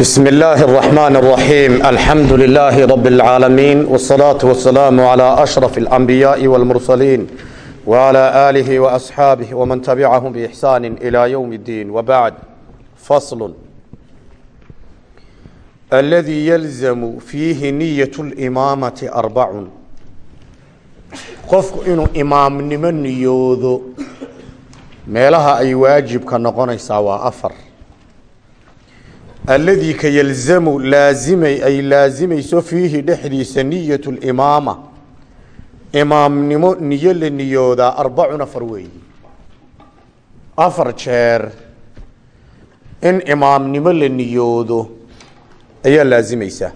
بسم الله الرحمن الرحيم الحمد لله رب العالمين والصلاة والسلام على أشرف الأنبياء والمرسلين وعلى آله وأصحابه ومن تبعهم بإحسان إلى يوم الدين وبعد فصل الذي يلزم فيه نية الإمامة أربع qofku inuu imaamnimo niyoodo meelaha ay waajibka noqonaysaa waa afar alladii ka yalzamu laazimay ay laazimayso fiihi dhexdiisa niyat limaama imaamnimo niyo la niyoodaa arbacun afar weeyi afar jeer. In imaamnimo la niyoodo ayaa laazimaysaa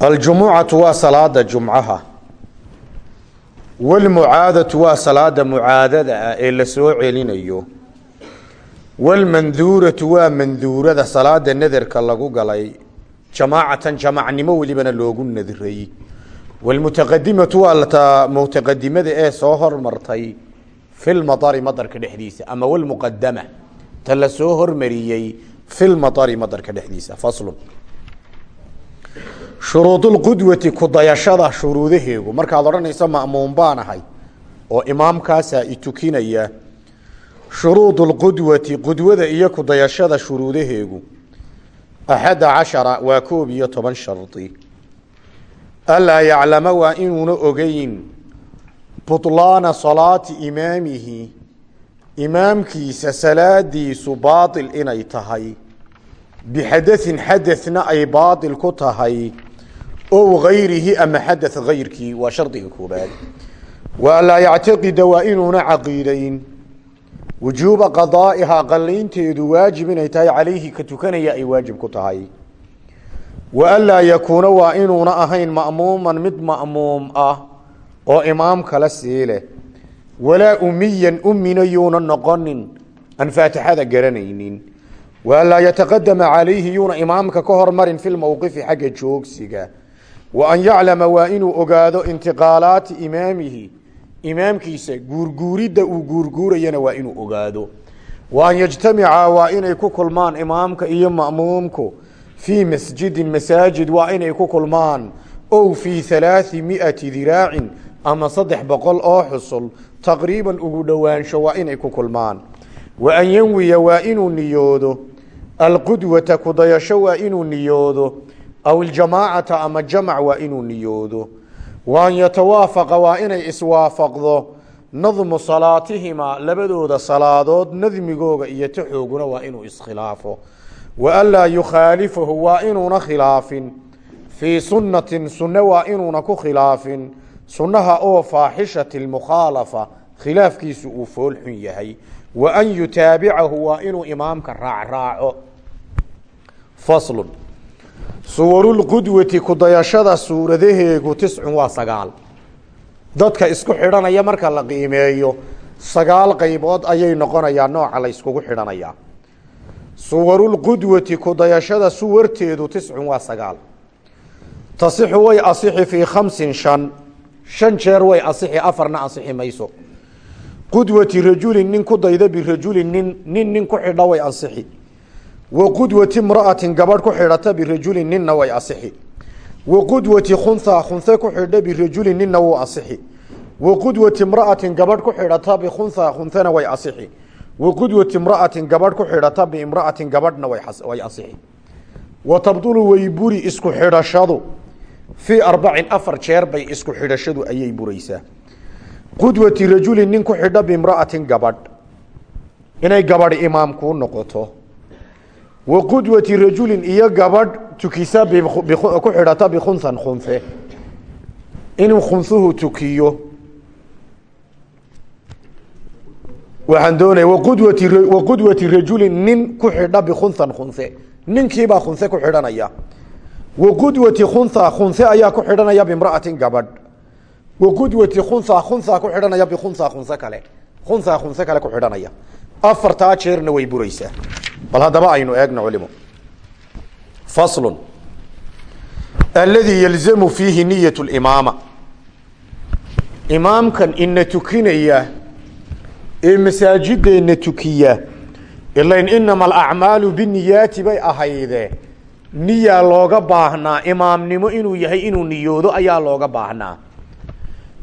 aljumucatu waa salaada jumcaha. Walmucaadatu waa salaada mucaadada ah ee la soo celinayo walmanduuratu waa manduurada salaada naderka lagu galay jamaacatan jamacnimo welibana loogu nadray walmutaqadimatu waa ta mutaqadimada ee soo hormartay filmadari madarka dhexdiisa ama walmuqadama ta la soo hormariyey filmadari madarka dhexdiisa faslun shuruudulqudwati kudayashada shuruudaheegu markaad odhanayso ma'muum baan ahay oo imaamkaasaa itukinaya shuruudulqudwati qudwada iyo kudayashada shuruudaheegu axadda cashara waa koob iyo toban shardi alaa yaclama waa inuuna ogeyn butlaana salaati imaamihi imaamkiisa salaadiisu baatil inay tahay bixadain xadana ay baatil ku tahay ow gayrihi ama xadaث gayrkii waa shardiga koobaad wa waa inuuna caqiidayn wujuuba qadaa'ihaa qalaynteedu waajib inay tahay calayhi ka tukanaya ay waajib ku tahay. Wa anlaa yakuuna waa inuuna ahayn ma'muuman mid ma'muum ah oo imaam kala sii leh walaa umiyan umina yuuna noqonin aan faatixada garanaynin. Wa anlaa yataqadama calayhi yuuna imaamka ka hormarin fi lmowqifi xagga joogsiga. Wa yaclama waa inuu ogaado intiqaalaati imaamihi imaamkiisa guurguuridda uu guurguurayana waa inuu ogaado. Wa an yajtamica waa inay ku kulmaan imaamka iyo ma'muumku fii masjidin masaajid waa inay ku kulmaan ow fii halaai miati diraacin ama saddex boqol oo xusul. Taqriiban ugu dhowaansho waa inay ku kulmaan. Wa an yanwiya waa inuu niyoodo. Alqudwata kudayasho waa inuu niyoodo. Aw iljamaacata ama jamac waa inuu niyoodo wa an yatawaafaqa waa inay iswaafaqdo nadmu salaatihimaa labadooda salaadood nadmigooga iyo taxooguna waa inuu iskhilaafo. Wa anlaa yukhaalifahu waa inuuna khilaafin. Fii sunnatin sunne waa inuuna ku khilaafin. Sunnaha oo faaxishati lmukhaalafa khilaafkiisu uu foolxun yahay. Wa an yutaabicahu waa inuu imaamka raacraaco faslun suwarulqudwati kudayashada suuradaheegu tiscun waa sagaal. Dadka isku xidhanaya marka la qiimeeyo sagaal qaybood ayay noqonayaa nooca la yskugu xidhanayaa suwarulqudwati kudayashada suwarteedu tiscun waa sagaal. Tasixu way asixi fii khamsin shan. Shan jeer way asixi afarna asixi mayso. Qudwati rajulin nin ku dayda birajulin nin nin nin ku xidha way ansixi wa qudwati imra'atin gabadh ku xidhata birajulin ninna way asixi wa qudwati khunha khunhe ku xidha birajulin ninna wuu asixi wa qudwati imra'atin gabadh ku xidhata bikhunha khunhena way asixi wa qudwati imra'atin gabadh ku xidhata biimra'atin gabadhna way asixi wa tabdulu way buri isku xidhashadu fii arbacin afar jeer bay isku xidhashadu ayay buraysaa qudwati rajulin nin ku xidha biimra'atin gabadh inay gabadh imaam kuu noqoto wa qudwati rajulin iyo gabadh tukisa ku xidhata bikhunhan khunhe inuu khunhuhu tukiyo waxaan doonaya waqudwati waqudwati rajulin nin ku xidha bikhunhan khunhe ninkiibaa khunhe ku xidhanaya wa qudwati khunha khunhe ayaa ku xidhanaya bimra'atin gabadh wa qudwati khunha khunha ku xidhanaya bikhunha khunhe kale khunha khunhe kale ku xidhanaya afartaa jeerna way buraysaa. Bal haddaba aynu eegno culimo faslun. Alladii yalzamu fiihi niyat limaama imaamkan ina tukinaya ee masaajideenna tukiya ilain inama alacmaalu biniyaati bay ahayde. Niyaa looga baahnaa imaamnimo inuu yahay inuu niyoodo ayaa looga baahnaa.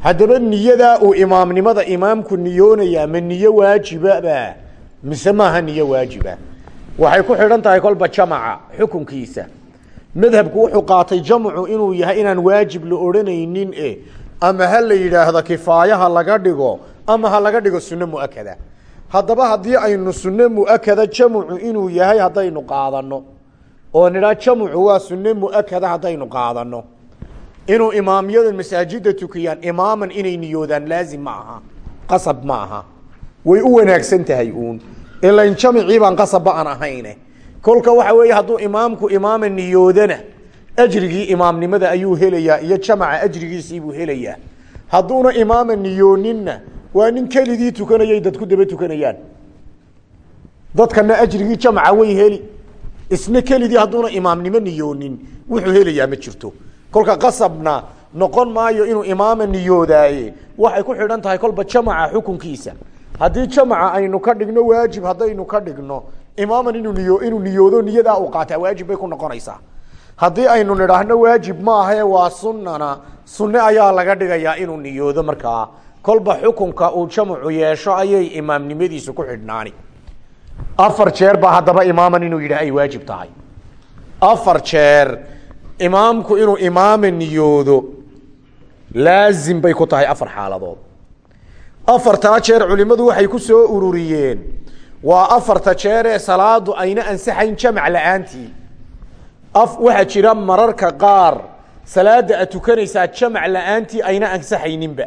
Haddaba niyadaa uu imaamnimada imaamku niyoonayaa ma niyo waajibaba mise maaha niyo waajiba. Waxay ku xidhan tahay kolba jamaca xukunkiisa. Madhabku wuxuu qaatay jamcu inuu yahay inaan waajib la odhanaynin e ama ha la yidhaahdo kifaayaha laga dhigo ama ha laga dhigo sunno muakada. Haddaba haddii aynu sunno muakada jamcu inuu yahay haddaynu qaadano oo nidhaa jamcu waa sunno muakada haddaynu qaadano inuu imaamyada masaajida tukiyaan imaaman inay niyoodaan laazim ma aha qasab ma aha. Way u wanaagsan tahay uun ilain jamicii baan qasabba aan ahayne. Kolka waxa weeye hadduu imaamku imaama niyoodana ajrigii imaamnimada ayuu helayaa iyo jamaca ajrigiisiibuu helayaa. Hadduuna imaama niyooninna waa nin keligii tukanayay dad ku daba tukanayaan. Dadkana ajrigii jamaca way heli. Isna keligii hadduuna imaamnimo niyoonin wuxuu helayaa ma jirto. Kolka qasabna noqon maayo inuu imaama niyoodaaye. Waxay ku xidhan tahay kolba jamaca xukunkiisa haddii jamaca aynu ka dhigno waajib haddaynu ka dhigno imaaman inuu niyo inuu niyoodo niyadaa uu qaataa waajib bay ku noqonaysaa. Haddii aynu nidhaahno waajib maahae waa sunnana sunne ayaa laga dhigayaa inuu niyoodo markaa kolba xukunka uu jamcu yeesho ayay imaamnimadiisu ku xidhnaani. Afar jeer baa haddaba imaaman inuu yidhah ay waajib tahay. Afar jeer imaamku inuu imaama niyoodo laazim bay ku tahay afar xaaladood afartaa jeer culimmadu waxay ku soo ururiyeen. Waa afarta jeer ee salaadu ayna ansaxayn jamac la'aantii. Waxaa jira mararka qaar salaada ad tukanaysaa jamac la'aantii ayna ansaxayninba.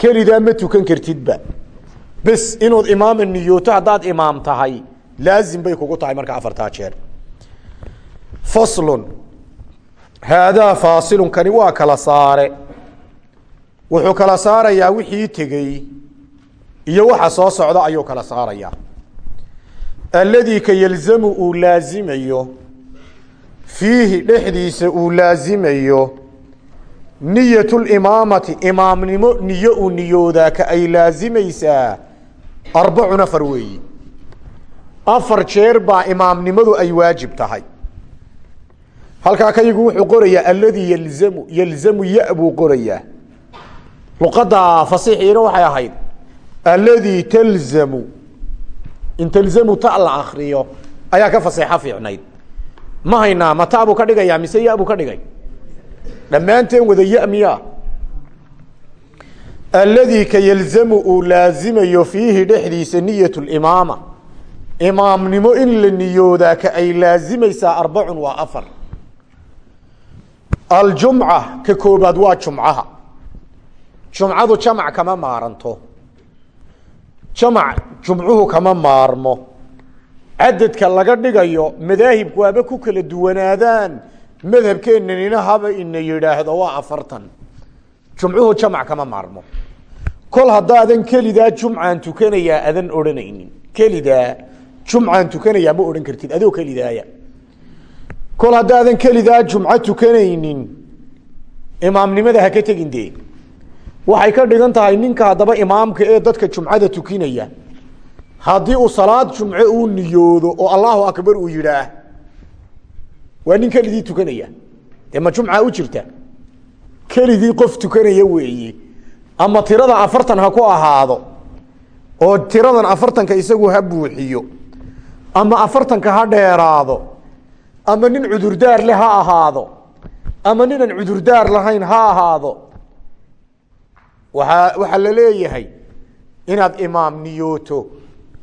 Kelidaa ma tukan kartidba. Bes inood imaama niyooto haddaad imaam tahay laazim bay kugu tahay marka afartaa jeer. Faslun. Haadaa faasilun kani waa kala saare wuxuu kala saarayaa wixii tegey iyo waxa soo socda ayuu kala saarayaa. Alladii ka yelzamu uu laazimayo fiihi dhexdiisa uu laazimayo niyat limaamati imaamnimo niyo uu niyoodaa ka ay laazimaysaa arbacun afar weeyi. Afar jeer baa imaamnimadu ay waajib tahay. Halkaa kayigu wuxuu qorayaa alladii yelzamu yelzamu ya buu qorayaa luqadda fasiixiina waxay ahayd alladii talzamu in talzamu ta la akriyo ayaa ka faseexo fiicnayd. Ma haynaa ma ta buu ka dhigayaa mise ya buu ka dhigay? Dhammaanteen wada ya miya. Ka yelzamu uu laazimayo fiihi dhexdiisa niyat limaama imaamnimo in la niyoodaa ka ay laazimaysaa arbacun waa afar. Aljumca ka koobaad waa jumcaha jumcadu jamac kama maaranto. Jamac jumcuhu kama maarmo. Cadadka laga dhigayo madaahibku waaba ku kala duwanaadaan. Madhabkeenanina haba ina yidhaahdo waa afartan. Jumcuhu jamac kama maarmo. Kol haddaadan kelidaa jumcaan tukanayaa adan odhanaynin. Kelidaa jumcaan tukanayaa ma odhan kartid adoo kelidaaya. Kol haddaadan kelidaa jumco tukanaynin imaamnimada ha ka tegin dee waxay ka dhigan tahay ninka haddaba imaamka ee dadka jumcada tukinaya. Haddii uu salaad jumce uu niyoodo oo allahu akbar uu yidhaah waa nin keligii tukanaya. Dee ma jumca u jirta? Keligii qof tukanaya weeye. Ama tirada afartan ha ku ahaado oo tiradan afartanka isagu ha buuxiyo ama afartanka ha dheeraado ama nin cudurdaar leh ha ahaado ama ninaan cudurdaar lahayn ha ahaado waxaa la leeyahay inaad imaam niyooto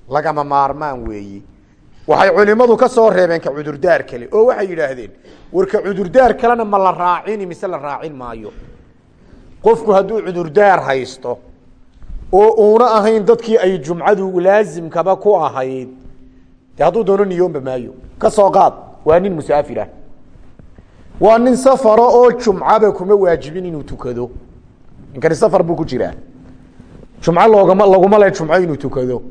lagama maarmaan weeyi. Waxay culimadu ka soo reebeen ka cudurdaar kale oo waxay yidhaahdeen warka cudurdaar kalena ma la raacini mise la raacin maayo? Qofku hadduu cudurdaar haysto oo uuna ahayn dadkii ay jumcadu laasimkaba ku ahayd de hadduu doono niyoonba maayo. Ka soo qaad waa nin musaafirah waa nin safara oo jumcaba kuma waajibin inuu tukado ninkani safar buu ku jiraa jumco loogama laguma le jumco inuu tukado.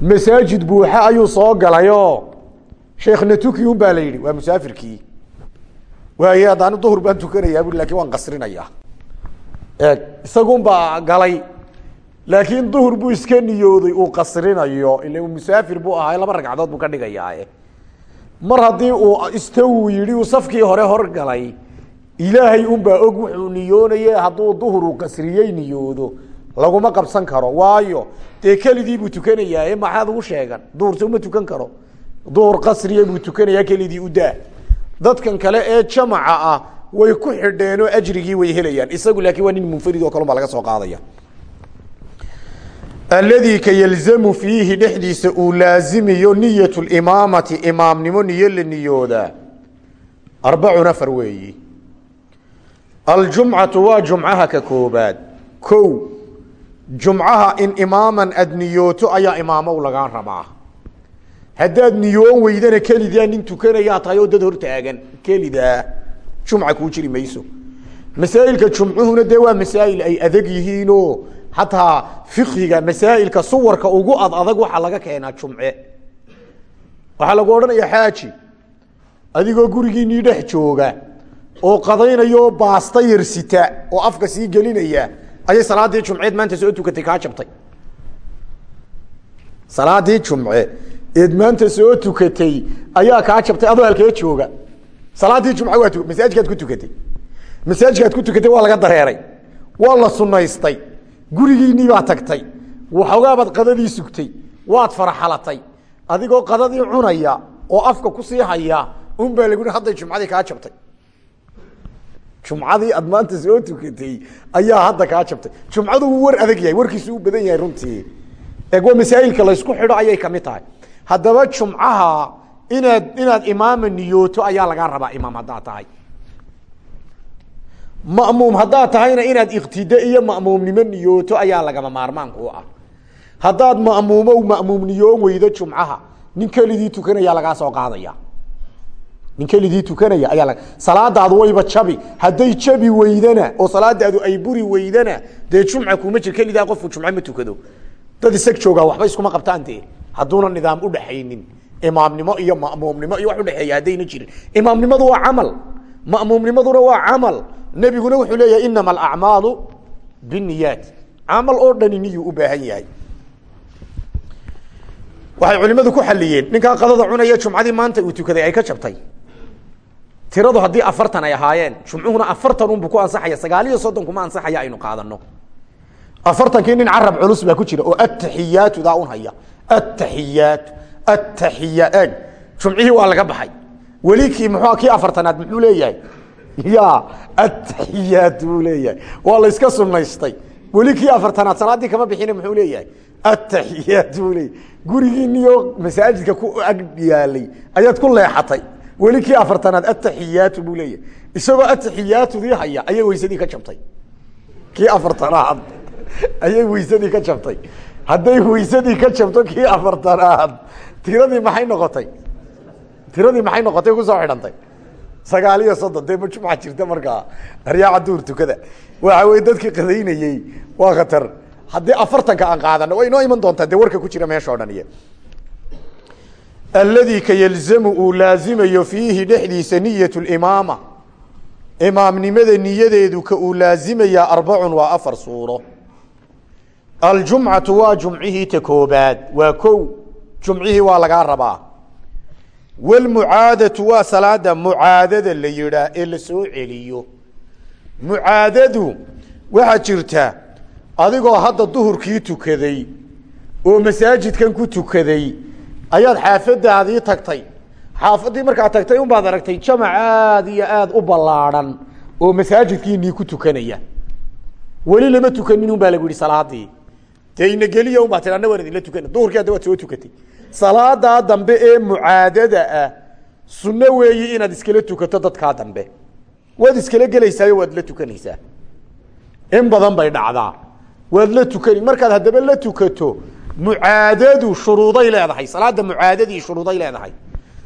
Masaajid buuxa ayuu soo galayoo sheekhna tuki un baa la waa musaafirkii. Waaye haddaani duhur baan tukanayaa bui laakiin waan qasrinayaa eeg isagun baa galay. Laakiin duhur buu iska niyooday uu qasrinayo. Ila musaafir buu ahaa laba ragcadood buu ka dhigayaa mar haddii uu istawu yidhi uu safkii hore horgalay ilaahay unbaa og wuxuu niyoonaye hadduu duhur uu qasriyey niyoodo. Laguma qabsan karo. Waayo dee kelidii buu tukanayaa maxaad ugu sheegan? Duhurse uma tukan karo. Duhur qasriya buu tukanayaa kelidii udaa dadkan kale ee jamaca ah way ku xidheenoo ajrigii way helayaan. Isagu laakiin waa nin munfarid oo baa laga soo qaadaya. Alladii ka yalzamu fiihi dhexdiisa uu laazimiyo niyat limaamati imaamnimo niyo la niyoodaa. Arbacun afar weeyi aljumcatu waa jumcaha ka koobaad. Kow jumcaha in imaaman aada niyooto ayaa imaamow lagaa rabaa. Haddaad niyoon weydana kelidaa nin tukanayaa tahay dad hortaagan kelidaa jumca kuu jiri mayso. Masaa'ilka jumcuhuna dee waa masaa'il ay adag yihiinoo hataa fiqhiga masaa'ilka suwarka ugu ad adag waxaa laga keenaa jumce. Waxaa lagu odhanaya xaaji adigoo gurigiinii dhex jooga oo qadaynayo baasta yarsita oo afka sii gelinaya ayay salaadii jumceed maanta soo tukatay kaa jabtay. Salaadii jumce eed maanta soo tukatay ayaa kaa jabtay adoo halkee jooga. Salaadii jumce waa masaajkaad ku tukatay. Masaajkaad ku tukatay waa laga dareeray. Waa la sunaystay gurigiinii baa tagtay. Waxoogaabaad qadadii sugtay. Waad faraxalatay adigoo qadadii cunaya oo afka ku sii haya un baa lagu hadday jumcadii kaa jabtay jumcadii aad maanta soo tukatay ayaa hadda kaa jabtay. Jumcadu wuu war adag yahay warkiisu u badan yahay runtii. Eeg waa masaa'ilka laysku xidho ayay ka mid tahay. Haddaba jumcaha inaad inaad imaama niyooto ayaa lagaa rabaa imaam haddaad tahay. Ma'muum haddaad tahayna inaad iktide iyo ma'muumnimo niyooto ayaa lagama maarmaanku ah. Haddaad ma'muumo ma'muum weydo jumcaha nin keligii tukanaya lagaa soo qaadaya nin keligii tukanaya ayaa salaadaadu wayba jabi. Hadday jabi weydana oo salaadaadu ay buri weydana dee jumca kuma jir kelidaa qofku jumce ma tukado. Dad isag joogaa waxba iskuma qabtaan dee. Hadduuna nidaam udhaxaynin imaamnimo iyo ma'muumnimo iyo wax udhexeeya haddayna jirin. Imaamnimadu waa camal. Ma'muumnimaduna waa camal. Nebiguna wuxuu leeyahay inama alacmaalu biniyaat camal oo dhani u baahan yahay. Waxay culimadu ku xaliyeen ninkaa qadada cunaya jumcadii maanta uu tukaday ay ka jabtay tiradu haddii afartan ay ahaayeen jumcuhuna afartan unbu ku ansaxaya sagaal iyo soddon kuma ansaxaya aynu qaadano afartankii nin carab culus baa ku jira oo ataxiyaatu daa un haya. Ataxiyaatu ataxiya eg jumcihii waa laga baxay. Weli kii mxu kii afartanaad muxuu leeyahay? Ya ataxiyaat buu leeyahay. Waa la iska sunaystay weli kii afartanaad salaadii kama bixine muxuu leeyahay? Ataxiyaat buu leeyahay. Gurigiiniyo masaajidka ku ag yaalay ayaad ku leexatay weli kii afartanaad ataxiyaatu buu leeyahay. Isagoo ataxiyaatudii haya ayay weysadii ka jabtay. Kii afartanaad ayay weysadii ka jabtay. Hadday weysadii ka jabto kii afartanaad tiradii maxay noqotay? Tiradii maxay noqotay? Kusoo xidhantay. Sagaal iyo soddon dee jumca jirta markaa aryaaca duur tukada. Waxa wey dadkii qadaynayey waa khatar. Haddii afartanka aan qaadano way inoo iman doontaa dee warka ku jira meesha o dhan iyo alladii ka yalzamu uu laazimayo fiihi dhexdiisa niyat limaama imaamnimada niyadeedu ka uu laazimayaa arbacun waa afar suuro. Aljumcatu waa jumcihii ta koobaad waa kow jumcihii waa lagaa rabaa. Wlmucaadatu waa salaada mucaadada la yidhaa ee la soo celiyo. Mucaadadu waxaa jirta adigoo hadda duhurkii tukaday oo masaajidkan ku tukaday ayaad xaafadaadii tagtay. Xaafaddii markaad tagtay unbaad aragtay jamac aad iyo aad u ballaadhan oo masaajidkiinii ku tukanaya. Weli lama tukanin un baa lagu yihi salaadii. Dee inageliya un baa tii ana waan idinla tukana duhurkii hadda waad soo tukatay. Salaadaa dambe ee mucaadada ah sunno weeyi inaad iskala tukato dadkaa dambe. Waad iskala gelaysaayo waad la tukanaysaa. In badan bay dhacdaa. Waad la tukani markaad haddaba la tukato mucaadadu shuruuday leedahay. Salaada mucaadadii shuruuday leedahay.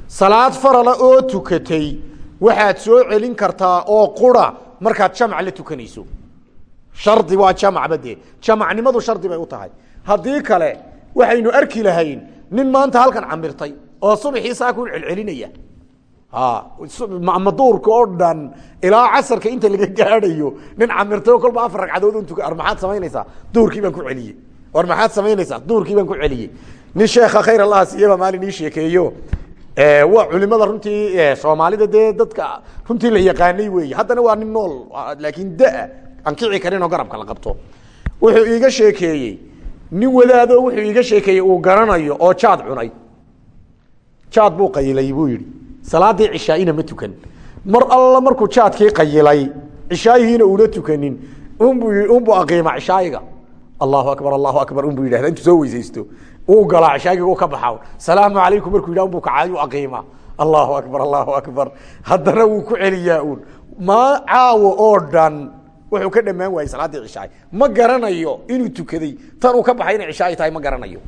Salaad farala oo tukatay waxaad soo celin kartaa oo qura markaad jamac la tukanayso. Shardi waa jamacba dee jamacnimadu shardi bay u tahay. Haddii kale waxaynu arki lahayn nin maanta halkan camirtay oo subaxii saakun celcelinaya. Maduurka oo dhan ilaa casarka inta laga gaadhayo nin camirtay oo kolba afar ragcadood un tuka samaynaysaa? Duurkii baan ku celiyey war maxaad samaynaysaa duurkii baan ku celiyey. Nin sheekha khayr allaha siiyaba maalin ii sheekeeyo. Waa culimada runtii soomaalida dee dadka runtii la yaqaanay weeye. Haddana waa nin nool laakiin daa aan kici karin oo garabka la qabto. Wuxuu iiga sheekeeyey. Nin wadaado wuxuu iiga sheekeeyey uu garanayo oo jaad cunay. Jaad buu qayilay buu yihi salaadii cishaaina ma tukan. Mar alla markuu jaadkii qayilay cishaayihiina una tukanin. Unbu unbu aqiima cishaayiga allahu akbar allahu akbar unbu yidhahda intuu soo weysaysto. Uu galaa cishaayiga u ka baxa salaamu calaykum markuu yidhah unbu kacaayu aqiima. Allahu akbar allahu akbar. Haddana wuu ku celiyaa uun ma caawo oo dhan. Wuxuu ka dhamaan waayey salaaddii cishaay. Ma garanayo inuu tukaday. Tan uu ka baxay inay cishaayi tahay ma garanayo.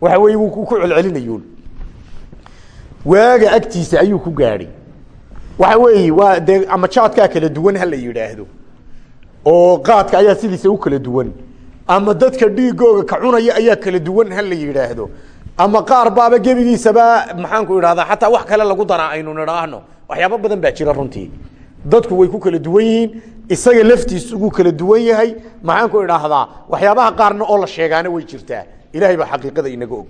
Waxa weeye wuu ku celcelinayuun waaga agtiisa ayuu ku gaadhay waxa weeye waa dee ama jaadkaa kala duwan ha la yidhaahdo. Oo qaadka ayaa sidiisa u kala duwan ama dadka dhiigooga ka cunaya ayaa kala duwan ha la yidhaahdo. Ama qaar baaba gebigiisaba maxaanku idhahdaa xataa wax kale lagu daraa aynu nidhaahno. Waxyaabo badan baa jira runtii. Dadku way ku kala duwan yihiin isaga laftiisu wuu kala duwan yahay. Maxaanku idhaahdaa waxyaabaha qaarna oo la sheegaana way jirtaa. Ilahay baa xaqiiqada inaga og.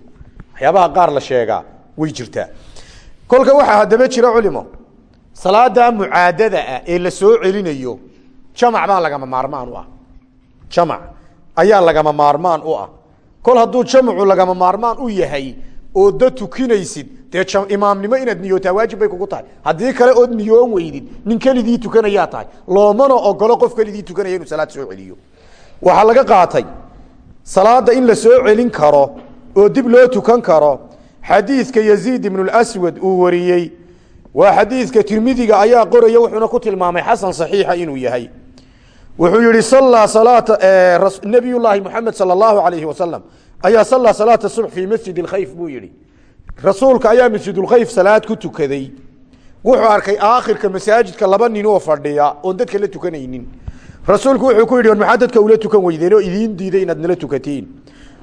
Waxyaabaha qaar la sheegaa way jirtaa. Kolka waxaa haddaba jira culimo. Salaada mucaadada ah ee la soo celinayo jamac baa lagama maarmaan u ah. Jamac ayaa lagama maarmaan u ah. Kol hadduu jamcu lagama maarmaan u yahay oo da tukinaysid dee imaamnimo inaad niyootaa waajib bay kugu tahay. Haddii kale ood niyoon weydid nin keligii tukanayaa tahay loomana ogolo qof keligii tukanaya inuu salaad soo celiyo. Waxaa laga qaatay salaada in la soo celin karo oo dib loo tukan karo xadiidka yaziid ibnu lswad uu wariyey. Waa xadiidka tirmidiga ayaa qoraya wuxuuna ku tilmaamay xasan saxiixa inuu yahay wuxuu yihi nabiy llaahi moxamed sala allahu alayhi wasalam ayaa sallaa salaata subx fii masjid اkhayf buu yihi rasuulka ayaa masjidulkhayf salaad ku tukaday. Wuxuu arkay aakhirka masaajidka laba nin oo fadhiya oon dadka la tukanaynin. Rasuulku wuxuu ku yidhi maxaa dadka ula tukan weydeen oo idiin diiday inaad nala tukatiin.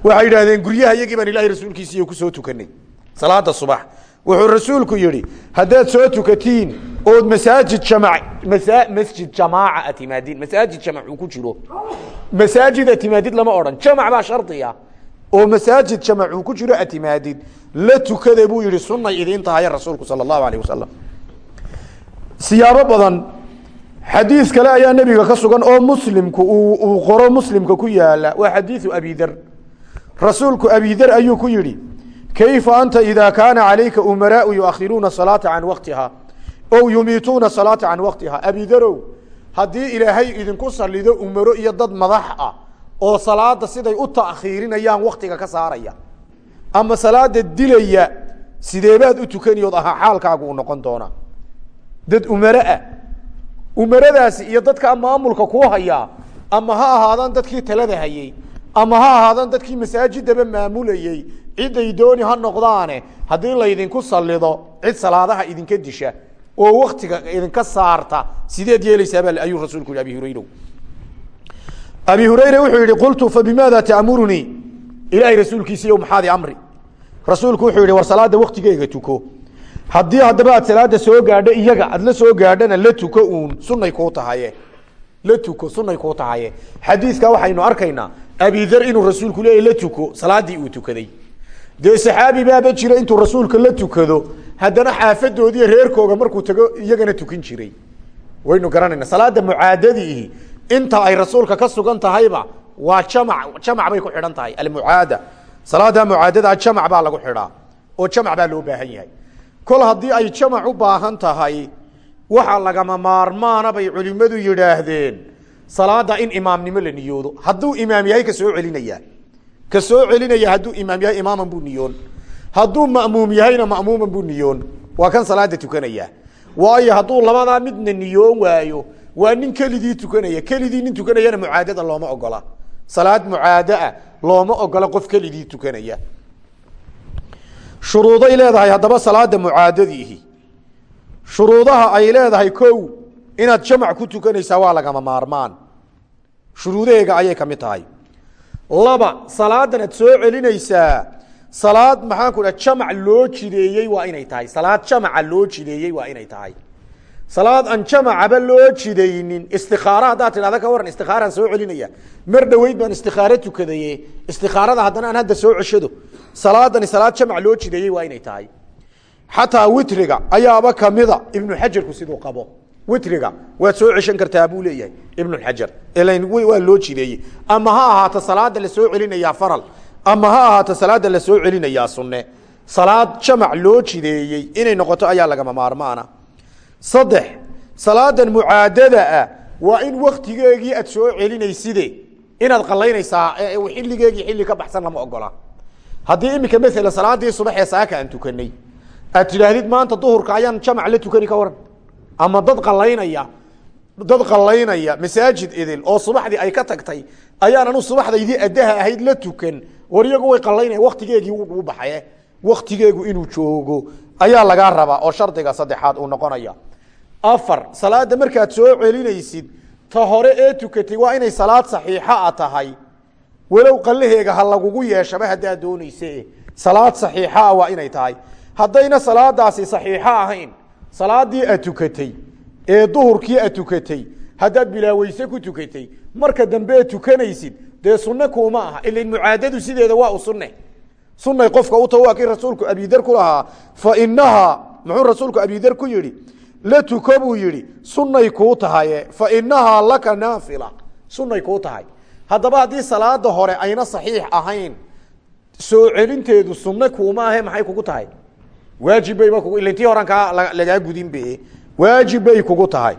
Waxay yidhahdeen guryaha baan ilahay rasuulkiisiiyo ku soo tukanay. Salaada subax. Wuxuu rasuulku yihi haddaad soo tukatiin ood masaajid masa masjid jamaaca atimaadin masaajid jamac uu ku jiro. Masaajid atimaadid lama odhan jamac baa shardiya. Oo masaajid jamac uu ku jiro atimaadid la tukada buu yihi sunay idiin tahaye rasuulku sala allahu alayh siyaabo badan xadiis kale ayaa nebiga ka sugan oo muslimku uu qoro muslimka ku yaalla waa xadiiu abidar rasuulku abidar ayuu ku yihi kayfa anta ida kaana calayka umaraau yuakhiruuna salaata can waktiha o yumiituuna salaata can waktiha abidarow haddii ilaahay idinku salido umaro iyo dad madax ah oo salaada siday u takhiirinayaan waktiga ka saaraya ama salaada dilaya sideebaad u tukaniyood ahaa xaalkaagu u noqon doonaa? Dad umaro ah. Umaradaasi iyo dadkaa maamulka kuu hayaa ama ha ahaadaan dadkii talada hayey ama ha ahaadaan dadkii masaajidaba maamulayey ciday dooni ha noqdaane haddii laydinku salido cid salaadaha idinka disha oo waktiga idinka saarta sideed yeelaysaaba ayuu rasuulku yihi abi hurayra. Abi hurayra wuxuu yihi qultu fabimaada taamurunii ilaahay rasuulkiisiiyo maxaadi amri? Rasuulku wuxuu yihi war salaada waktigeega tuko. Haddii haddaba aad salaada soo gaadho iyaga aad la soo gaadhana la tuko uun sunay kuu tahaye. La tuko sunay kuu tahaye. Xadiiska waxaynu arkaynaa abidar inuu rasuulku leeya la tuko salaadii uu tukaday dee saxaabi baaba jira intuu rasuulka la tukado haddana xaafadoodiiyo reerkooga markuu tago iyagana tukin jiray. Waynu garanayna salaada mucaadadiihi inta ay rasuulka ka sugan tahayba waa jamac jamac bay ku xidhan tahay. Almucaada salaada mucaadada jamac baa lagu xidhaa oo jamac baa loo baahan yahay. Kol haddii ay jamac u baahan tahay waxa lagama maarmaana bay culimmadu yidhaahdeen salaada in imaamnimo la niyoodo. Hadduu imaam yahay ka soo celinaya ka soo celinaya hadduu imaam yahay imaaman buu niyoon. Hadduu ma'muum yahayna ma'muuman buu niyoon. Waa kan salaada tukanaya. Waayo hadduu labadaa midna niyoon waayo waa nin keligii tukanaya. Keligii nin tukanayana mucaadada looma ogola. Salaad mucaadaa looma ogola qof keligii tukanaya. Shuruuday leedahay haddaba salaada mucaadadiihi. Shuruudaha ay leedahay kow inaad jamac ku tukanaysaa waa lagama maarmaan. Shuruudaheega ayay ka mid tahay laba salaadan aad soo celinaysaa. Salaad maxaan ku dhaha jamac loo jideeyey waa inay tahay. Salaad jamaca loo jideeyey waa inay tahay. Salaad aan jamacaba loo jidaynin istikaaro haddaad tidhahda ka waran istikaaraan soo celinaya. Mar dhoweyd baan istikaaro tukadaye istikaarada haddana aan hadda soo ceshado. Salaadani salaad jamac loo jideeyey waa inay tahay. Xataa witriga ayaaba kamida ibnu xajarku siduu qabo witriga waad soo ceshan kartaa buu leeyahay ibnuxajar waa loo jideeyey. Ama ha ahaato salaada la soo celinayaa faral ama ha ahaato salaada la soo celinayaa sunne. Salaad jamac loo jideeyey inay noqoto ayaa lagama maarmaana. Saddex salaadan mucaadada ah waa in waktigeegii aad soo celinayside inaad qalaynaysaa xilligeegii xilli ka baxsan lama ogola. Haddii iminka maala salaadii subax saaka aan tukanay aad tidhaahdid maanta duhurka ayaan jamac la tukani ka waran ama dad qalaynaya dad qalaynaya masaajid idil oo subaxdii ay ka tagtay ayaan anu subaxdaydii addaha ahayd la tukan. War iyagu way qalaynaya waktigeegii u baxaye waktigeegu inuu joogo. Ayaa lagaa rabaa oo shardiga saddexaad uu noqonaya. Afar salaada markaad soo celinaysid ta hore ee tukatay waa inay salaad saxiixa a tahay. Walow qalaheega ha lagugu yeeshaba haddaad doonayse salaad saxiixaa waa inay tahay. Haddayna salaadaasi saxiixo ahayn salaadii aad tukatay ee duhurkii aad tukatay haddaad bilaaweyse ku tukatay marka dambe tukanaysid dee sunne kuuma aha. Ila mucaadadu sideeda waa u sunne. Sunay qofka uta waa kii rasuulku abidar ku lahaa. Fa inahaa muxuu rasuulku abidar ku yihi la tuko buu yihi sunay kuu tahaye. Fa inahaa laka naafila. Sunay kuu tahay. Haddaba haddii salaada hore ayna saxiix ahayn soo celinteedu sunne kuuma ahe maxay kugu tahay waajib bayba kugu ilantii horan kaa lagaa gudin be waajib bay kugu tahay.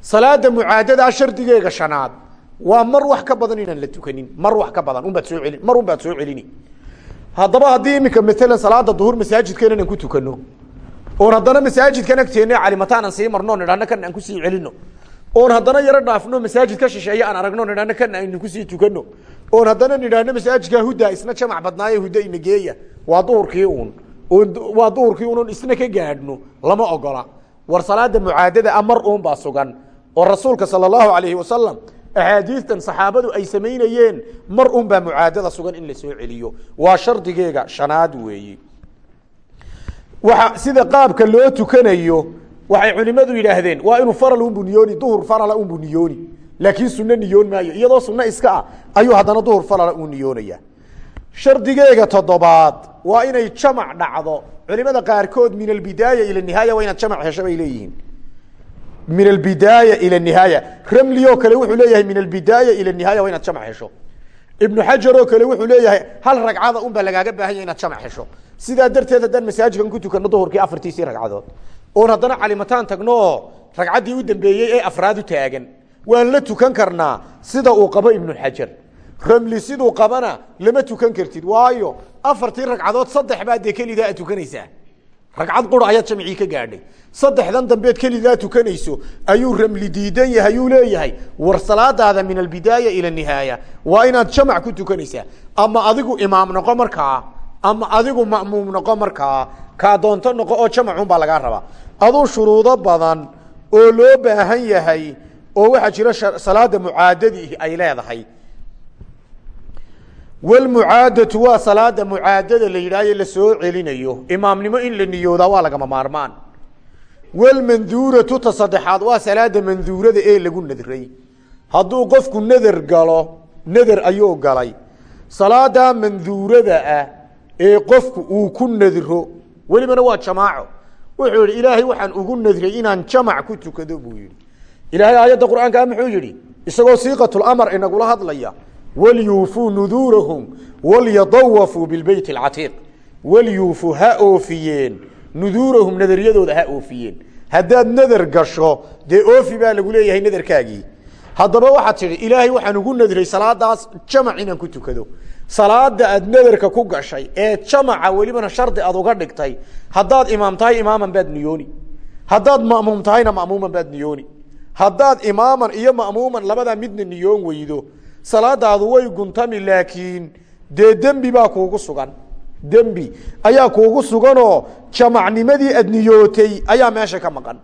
Salaada mucaadadaa shardigeega shanaad waa mar wax ka badan inaan la tukanin mar wax ka badan unbaad soo eli mar un baad soo celini. Haddaba haddii iminka maalan salaada duhur masaajidkan inaan ku tukano oon haddana masaajidkan agteena calimataan aan sii marno nidhahno kan aan ku sii celino oon haddana yaro dhaafno masaajid ka shisheeye aan aragno nidhahno kan aynu ku sii tukano oon haddana nidhaahno masaajidka huda isna jamac badnaaye huda inageeya waa duhurkii uun waa duhurkii unan isna ka gaadhno lama ogola. War salaada mucaadada a mar uun baa sugan. Oo rasuulka sala allahu alayhi wasalam axaadiistan saxaabadu ay samaynayeen mar un baa mucaadada sugan in la soo celiyo. Waa shardigeega shanaad weeyi. Waa sida qaabka loo tukanayo waxay culimadu yidhaahdeen waa inuu faral unbu niyooni duhur farala unbu niyooni. Laakiin sunno niyoon maayo iyadoo sunno iska ah ayuu haddana duhur farala uu niyoonaya shardigeega toddobaad waa inay jamac dhacdo. Culimada qaarkood min albidaaya ila nihaaya waa inaad jamac hesho bay leeyihiin. Min albidaaya ila nihaaya. Ramli oo kale wuxuu leeyahay min albidaaya ila nihaaya waa inaad jamac hesho. Ibnu xajar oo kale wuxuu leeyahay hal ragcada un baa lagaaga baahan yahy inaad jamac hesho. Sidaa darteed haddaan masaajidkan ku tukano duhurkii afartiisii ragcadood oon haddana calimataan tagno oo ragcaddii u dambeeyey ee afraad u taagan waan la tukan karnaa sida uu qabo ibnu xajar ramli siduu qabana lama tukan kartid. Waayo afartii ragcadood saddex baa dee kelidaa aad tukanaysaa. Ragcad qura ayaad jamcii ka gaadhay. Saddexdan dambeed kelidaa tukanayso ayuu ramli diidan yahay uu leeyahay war salaadaada min albidaaya ila nihaaya. Waa inaad jamac ku tukanaysaa. Ama adigu imaam noqo markaa ama adigu ma'muum noqo markaa kaa doonto noqo oo jamacun baa lagaa rabaa. Aduu shuruudo badan oo loo baahan yahay oo waxaa jira salaada mucaadadii ay leedahay wlmucaadatu waa salaada mucaadada la yidhahyo la soo celinayo. Imaamnimo in la niyoodaa waa lagama maarmaan. Wlmanduuratu ta saddexaad waa salaada manduurada ee lagu nadray. Hadduu qofku nader galo nader ayuu galay. Salaadaa manduurada ah ee qofku uu ku nadro welibana waa jamaaco. Wuxuu ilaahay waxaan ugu nadray inaan jamac ku tukado buu yihi ilaahay aayadda qur'aankaa muxuu yihi isagoo siiqatulamar inagula hadlaya walyuufuu nuduurahum walyadawafuu bilbeyt alcatiiq walyuufuu ha oofiyeen nuduurahum naderyadooda ha oofiyeen haddaad nader gasho dee oofi baa lagu leeyahay naderkaagii haddaba waxaad tidhi ilaahay waxaan ugu nadray salaadaas jamac inaan ku tukado salaada aad naderka ku gashay ee jamaca welibana shardi aad uga dhigtay haddaad imaam tahay imaaman baad niyooni haddaad ma'muum tahayna ma'muuman baad niyooni haddaad imaaman iyo ma'muuman labadaa midna niyoon weydo salaadaadu way guntami laakiin dee dembi baa kuugu sugan. Dembi ayaa kuugu suganoo jamacnimadii aad niyootay ayaa meesha ka maqan.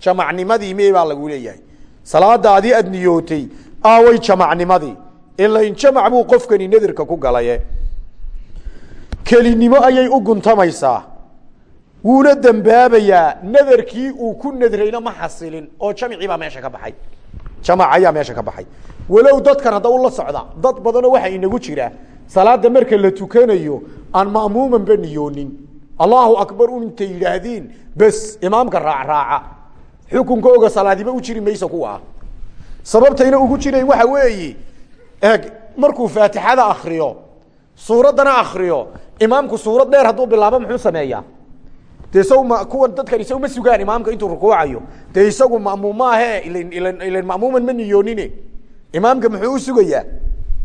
Jamacnimadii mee baa lagu leeyahay? Salaadaadii aad niyootay aaway jamacnimadii. Ilain jamac buu qofkani nadirka ku galaye. Kelinimo ayay u guntamaysaa. Wuuna dembaabayaa nadarkii uu ku nadrayna ma xasilin oo jamcii baa meesha ka baxay. Jamac ayaa meesha ka baxay walow dadkan hadda ula socda dad badanoo waxaa inagu jira salaada marka la tukanayo aan ma'muumanba niyoonin. Allahu akbar un intay yidhaahdiin bes imaamka raacraaca xukunka oga salaadiba u jiri mayso kuwa sababtayna ugu jirayn waxa weeye eeg markuu faatixada akriyo suuraddana akriyo imaamku suurad dheer hadduu bilaabo muxuu sameeyaa? De isagu ma kuwan dadkan isagu ma sugaan imaamka intuu rukuucayo. Dee isagu ma'muum maahe ilan ilan ma'muuman ma niyoonine imaamka muxuu u sugayaa?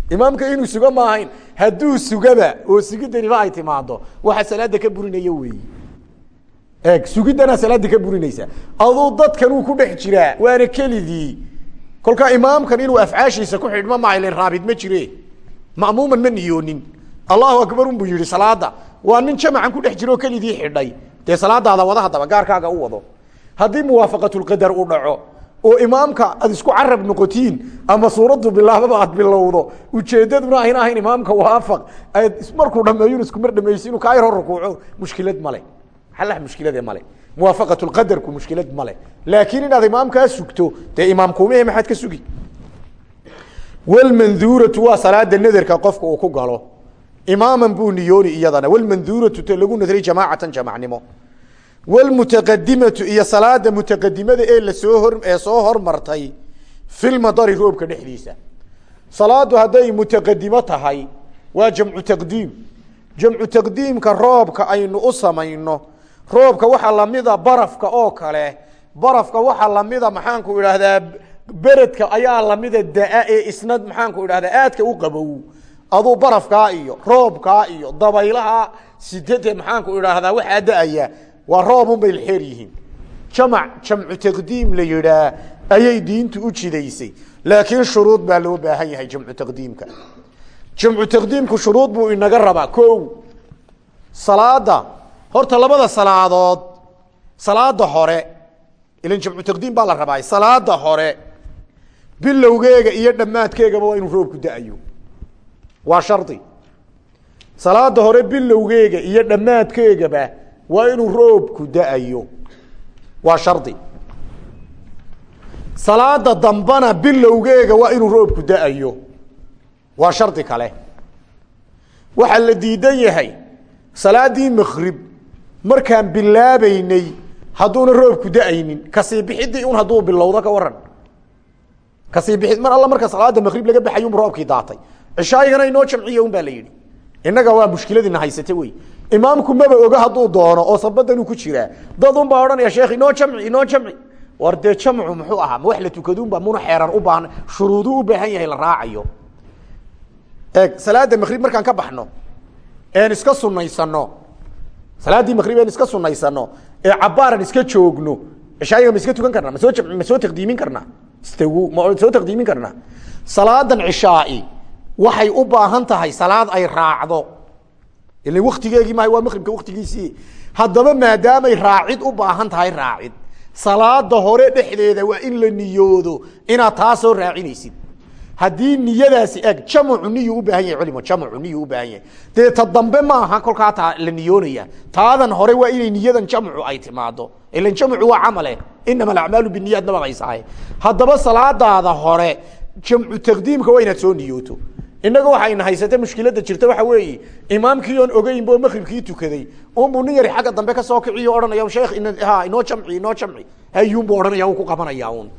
Imaamka inuu sugo ma ahayn. Hadduu sugaba oo sugidaniba ay timaado waxa salaada ka burinaya weeyi. Eeg sugiddanaa salaada ka burinaysa. Aduu dadkan uu ku dhex jiraa waana kelidii. Kolkaa imaamkan inuu afcaashiisa ku xidhmo ma ilan raabid ma jire ma'muuman ma niyoonin. Allahu akbar un buu yihi salaada waa nin jamacan ku dhex jiro oo kelidii xidhay. Dee salaadaada wada haddaba gaarkaaga u wado. Haddii muwaafaqatulqadar u dhaco oo imaamka aad isku carab noqotiin ama suuraddu bilaababa aad bilowdo ujeedaduna ayna ahayn imaamka waafaq. Aad markuu dhameeyo isku mar dhamayso inuu kaa yaro rukuuco mushkilad male halax mushkilade male muwaafaqatulqadarku mushkilad male laakiin inaad imaamkaa sugto dee imaamkuumehe maxaad ka sugi? Walmanduuratu waa salaada nadarka qofka uu ku galo. Imaaman buu niyooni iyadana. Walmanduuratu te lagu nadray jamaacatan jamacnimo walmutaqadimatu iyo salaada mutaqadimada ee la soo hor ee soo hormartay filmadari roobka dhexdiisa salaadu hadday mutaqadimo tahay waa jamcu taqdiim jamcu taqdiimka roobka aynu u samayno roobka waxaa lamida barafka oo kale barafka waxaa lamida maxaanku idhaahdaa beredka ayaa lamida daa ee isna maxaanku idhahdaa aadka u qabow aduu barafkaa iyo roobkaa iyo dabaylaha sidade maxaanku idhaahdaa waxaa da'aya waa roobun bay xeer yihiin. Jamac jamcu taqdiim la yidhaa ayay diintu u jidaysay. Laakiin shuruud baa loo baahan yahay jamcu taqdiimka. Jamcu taqdiimku shuruud buu inaga rabaa ko salaada horta labada salaadood salaada hore ilan jamcu taqdiim baa la rabaa salaada hore bilowgeega iyo dhammaadkeegaba waa inuu roobku da'ayo. Waa shardi. Salaada hore bilowgeega iyo dhammaadkeegaba waa inuu roobku da'ayo. Waa shardi. Salaada dambana bilowgeega waa inuu roobku da'ayo. Waa shardi kale. Waxaa la diidan yahay salaadii makrib markaan bilaabeynay hadduuna roobku da'aynin. Bixid mar alla marka salaada makrib laga baxay un daatay. Cishaayigana inoo jamciya un baa la waa mushkiladina haysate wey imaamku maba oga hadduu doono oo sabadanuu ku jiraa dad un baa odhanaya sheekh inoo jamci inoo jamci. War jamcu muxuu ahaa? Wax la tukadunba muna xeeran u baahan shuruuduu u baahan yahay la raacayo. Eeg salaada makrib markaan ka baxno een iska sunaysano salaaddii makrib een iska sunaysano ee cabaaran iska joogno cishaayiga ma tukan karnaa ma soo ma soo taqdiimin karnaa istagu ma soo taqdiimin karnaa salaadan cishaai waxay u baahan tahay salaad ay raacdo ila waktigeegii maaha waa maqribka waktigiisii haddaba maadaamay raacid u baahan tahay raacid salaada hore dhexdeeda waa in la niyoodo inaad taa soo raacinaysid. Haddii niyadaasi eg jamcu niyu u baahan yahay culimo jamcu niyu u baahan yahay. Dee ta dambe ma aha kolkaa taa la niyoonaya. Taadan hore waa inay niyadan jamcu ay timaado ilan jamcu waa camale. Inama alacmaalu biniyaad nabaqaysahay haddaba salaadaada hore jamcu taqdiimka waa inaad soo niyooto inaga waxayna haysata mushkilada jirta waxa weeye imaamkii oon ogeynba oo makribkii tukaday unbuu nin yari agga dambe ka soo kiciyo ohanaya sheekh inoo jamci inoo jamci. Hayuunbu ohanaya ku qabanaya un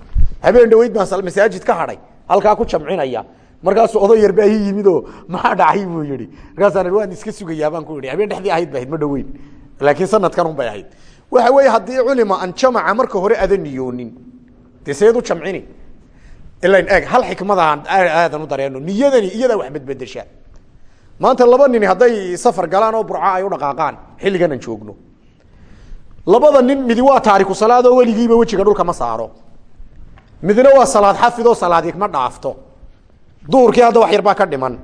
habeen dhaweyd baan masaajid ka hadhay halkaa ku jamcinaya. Markaasuu oday yar baa maxaa dhacay? buu yihi markaasaan waan iska sugayaa baan ku ihi habeen dhexdii ahayd ba ahayd ma dhaweyn. Laakiin sanadkan un bay ahayd. Waxa weeye haddii culima aan jamaca marka hore adan niyoonin dee ilan eg hal xikmadaan aadan u dareeno niyadani iyadaa wax bedbedesha maanta laba nin hadday safar galaan oo burca ay u dhaqaaqaan xilligan aan joogno. Labada nin midi waa taariku salaad oo weligiiba wejiga dhulka ma saaro. Midna waa salaad xafid oo salaadi ma dhaafto. Duhurkii hadda wax yar baa ka dhiman.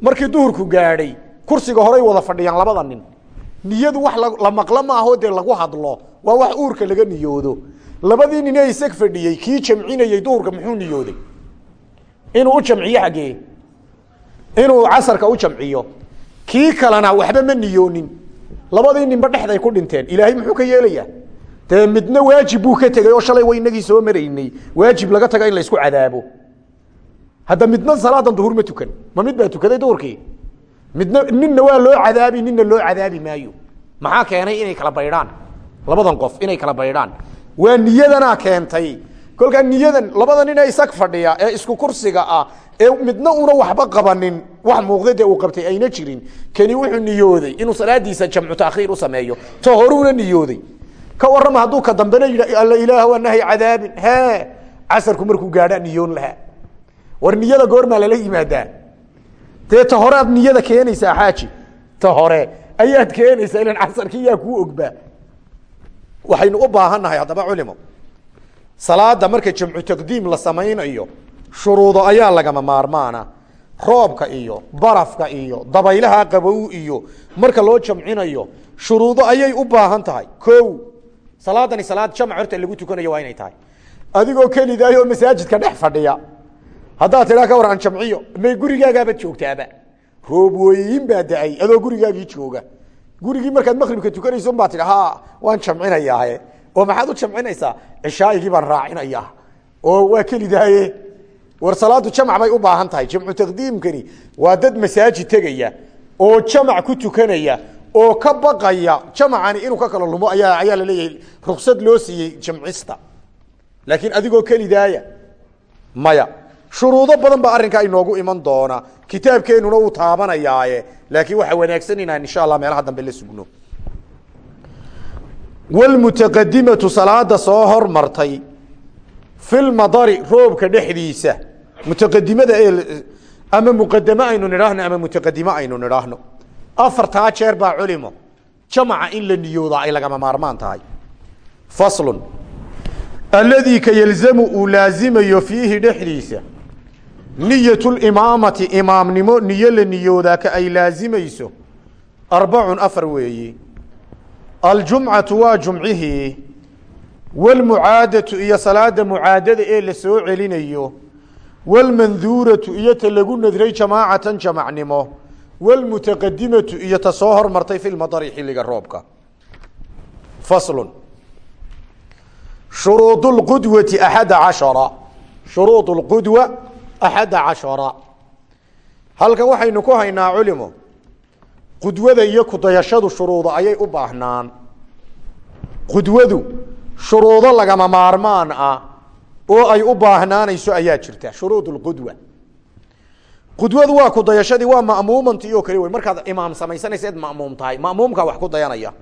Markii duhurku gaadhay kursiga horay wada fadhiyaan labada nin. Niyadu wax la maqlo maaho dee lagu hadlo waa wax uurka laga niyoodo labadii nin ee isag fadhiyey kii jamcinayey duhurka muxuu niyooday? Inuu u jamciyo xaggee? Inuu casarka u jamciyo? Kii kalena waxba ma niyoonin. Labadii ninba dhexday ku dhinteen. Ilaahay muxuu ka yeelayaa? Dee midna waajib buu ka tegey oo shalay wa soo maraynay. Waajib laga taga in laysku cadaabo. Hadda midna salaadan duhur ma tukan. Ma mid baa tukaday duhurkii? Midna ninna waa loo cadaabi nina loo cadaabi maayo. Maxaa keenay inay kala baydhaan? Labadan qof inay kala baydhaan waa niyadanaa keentay. Kolkaa niyadan labada nin ee isag fadhiya ee isku kursiga ah ee midna una waxba qabanin wax muuqda dee uu qabtay ayna jirin. Kani wuxuu niyooday inuu salaadiisa jamcu taakhiir u sameeyo. To horuuna niyooday. Ka warrama hadduu ka dambena yidha alla ilaah waa nahay cadaabin. He casarku markuu gaadhaa niyoon lahaa war niyada goormaa lala yimaadaa. Dee ta hore aad niyada keenaysaa xaaji? Ta hore ayaad keenaysaa ilan casarkii yaa kuu ogbaa waxaynu u baahannahay haddaba culimo salaada marka jamcu taqdiim la samaynayo shuruudo ayaa lagama maarmaana. Roobka iyo barafka iyo dabaylaha qabow iyo marka loo jamcinayo shuruudo ayay u baahan tahay. Ko salaadani salaad jamc horta lagu tukanayo waa inay tahay. Adigoo kelidaay oo masaajidka dhex fadhiya haddaad tidhaa ka war jamciyo may gurigaagaaba joogtaaba. Roob weyin baa da'ay adoo gurigaagii jooga gurigii markaad maqribka tukanayso baa tidhi ha waan jamcinayaahe. Oo maxaad u jamcinaysaa? Cishaaigii baan raacinayaa. Oo waa kelidaaye. War salaadu jamc bay u baahan tahay jamcu taqdiimkani waa dad masaajid tegaya oo jamac ku tukanaya oo ka baqaya. Jamacani inuu ka kala lumo ayaa ayaa la leeyahay ruksad loo siiyey jamcista. Laakiin adigoo kelidaaya maya shuruudo badan baa arrinkaa inoogu iman doona. Kitaabkeenuna uu taabanayaaye. Laakiin waxaa wanaagsan inaan insha allah meelaha dambe la sugno. Wlmutaqadimatu salaada soo hormartay filmadari roobka dhexdiisa. Mutaqadimada ee ama muqadame aynu nidhaahno ama mutaqadime aynu nidhaahno. Afartaa jeer baa culimo. Jamaca in la niyoodaa ay lagama maarmaan tahay. Faslun. Alladii ka yelzamu uu laazimayo fiihi dhexdiisa niyat limaamati imaamnimo niyo la niyoodaa ka ay laazimayso. Arbacun afar weeyi. Aljumcatu waa jumcihii wlmucaadatu iyo salaada mucaadada ee la soo celinayo. Wlmanduuratu iyo ta lagu nadray jamaacatan jamacnimo. Wlmutaqadimatu iyo ta soo hormartay fi lmadari xilliga roobka. Faslun. Shuruud lqudwati axada cashara. Shuruud axada cashara halkan waxaynu ku haynaa culimo qudwada iyo kudayashadu shuruudo ayay u baahnaan qudwadu shuruudo lagama maarmaan ah oo ay u baahnaanayso ayaa jirta shuruud lqudwa qudwadu waa kudayashadii waa ma'muumantii oo kale wey markaad imaam samaysanaysa ma'muum tahay ma'muumkaa wax ku dayanaya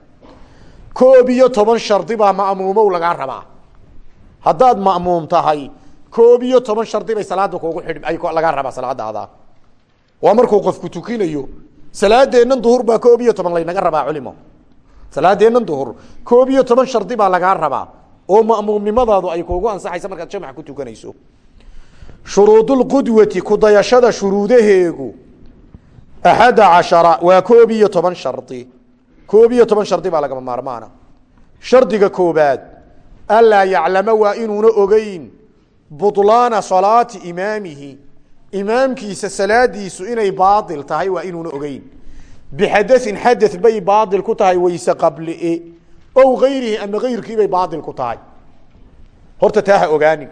koob iyo toban shardi baa ma'muumow lagaa rabaa haddaad ma'muum tahay koob iyo toban shardi bay salaada kugu xidh ay lagaa rabaa salaadaada waa markuu qofku tukinayo salaadeennan duhur baa koob iyo toban laynaga rabaa culimo. Salaadeennan duhur koob toban shardi baa lagaa rabaa oo ma'muumnimadaadu ay kuugu ansaxaysa markaad jamac ku tukanayso. Shuruudulqudwati kudayashada shuruudaheegu. Axada cashara waa koob iyo toban shardi. Koob iyo toban shardi baa lagama maarmaana. Shardiga koobaad anlaa yaclama waa inuuna ogeyn buطlaana salaati imaamihi. Imaamkiisa salaadiisu inay baail tahay waa inuuna ogeyn. Bixadain xada bay baail ku tahay wayse qable ow gayrihi ama gayrkiibay baail ku tahay. Horta taa ha ogaanin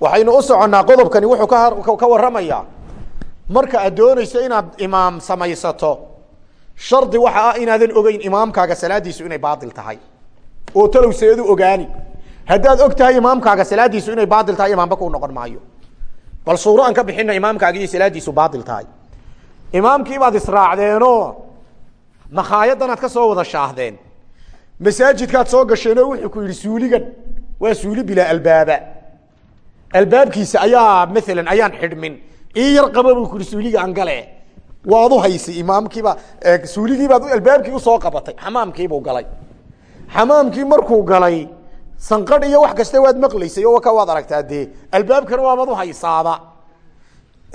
waxaynu u soconnaa qodobkani wuxuu ka waramayaa marka aad doonayso inaad imaam samaysato shardi waxa ah inaadan ogeyn imaamkaaga salaadiisu inay baail tahay. Oo talow seedu ogaani haddaad og tahay imaamkaaga salaadiisu inay baail tahay imaamba ku noqon maayo. Bal suuro aan ka bixino imaamkaagi iyo salaadiisu baail tahay. Imaamkii baad israacdeenoo makhaayadanaad ka soo wada shaahdeen. Masaajidkaad soo gasheenoo wuxuu ku yidhi suuligan waa suuli bilaa albaaba. Albaabkiisa ayaa maalan ayaan xidhmin. Ii yar qaba buu ku suuliga angale waad u haysay imaamkiiba suuligiibaad albaabkii u soo qabatay xamaamkiibuu galay. Xamaamkii markuu galay sanqadh iyo wax kasta waad maqlaysay oo ka waad aragtaa dee albaabkana waabad uhaysaaba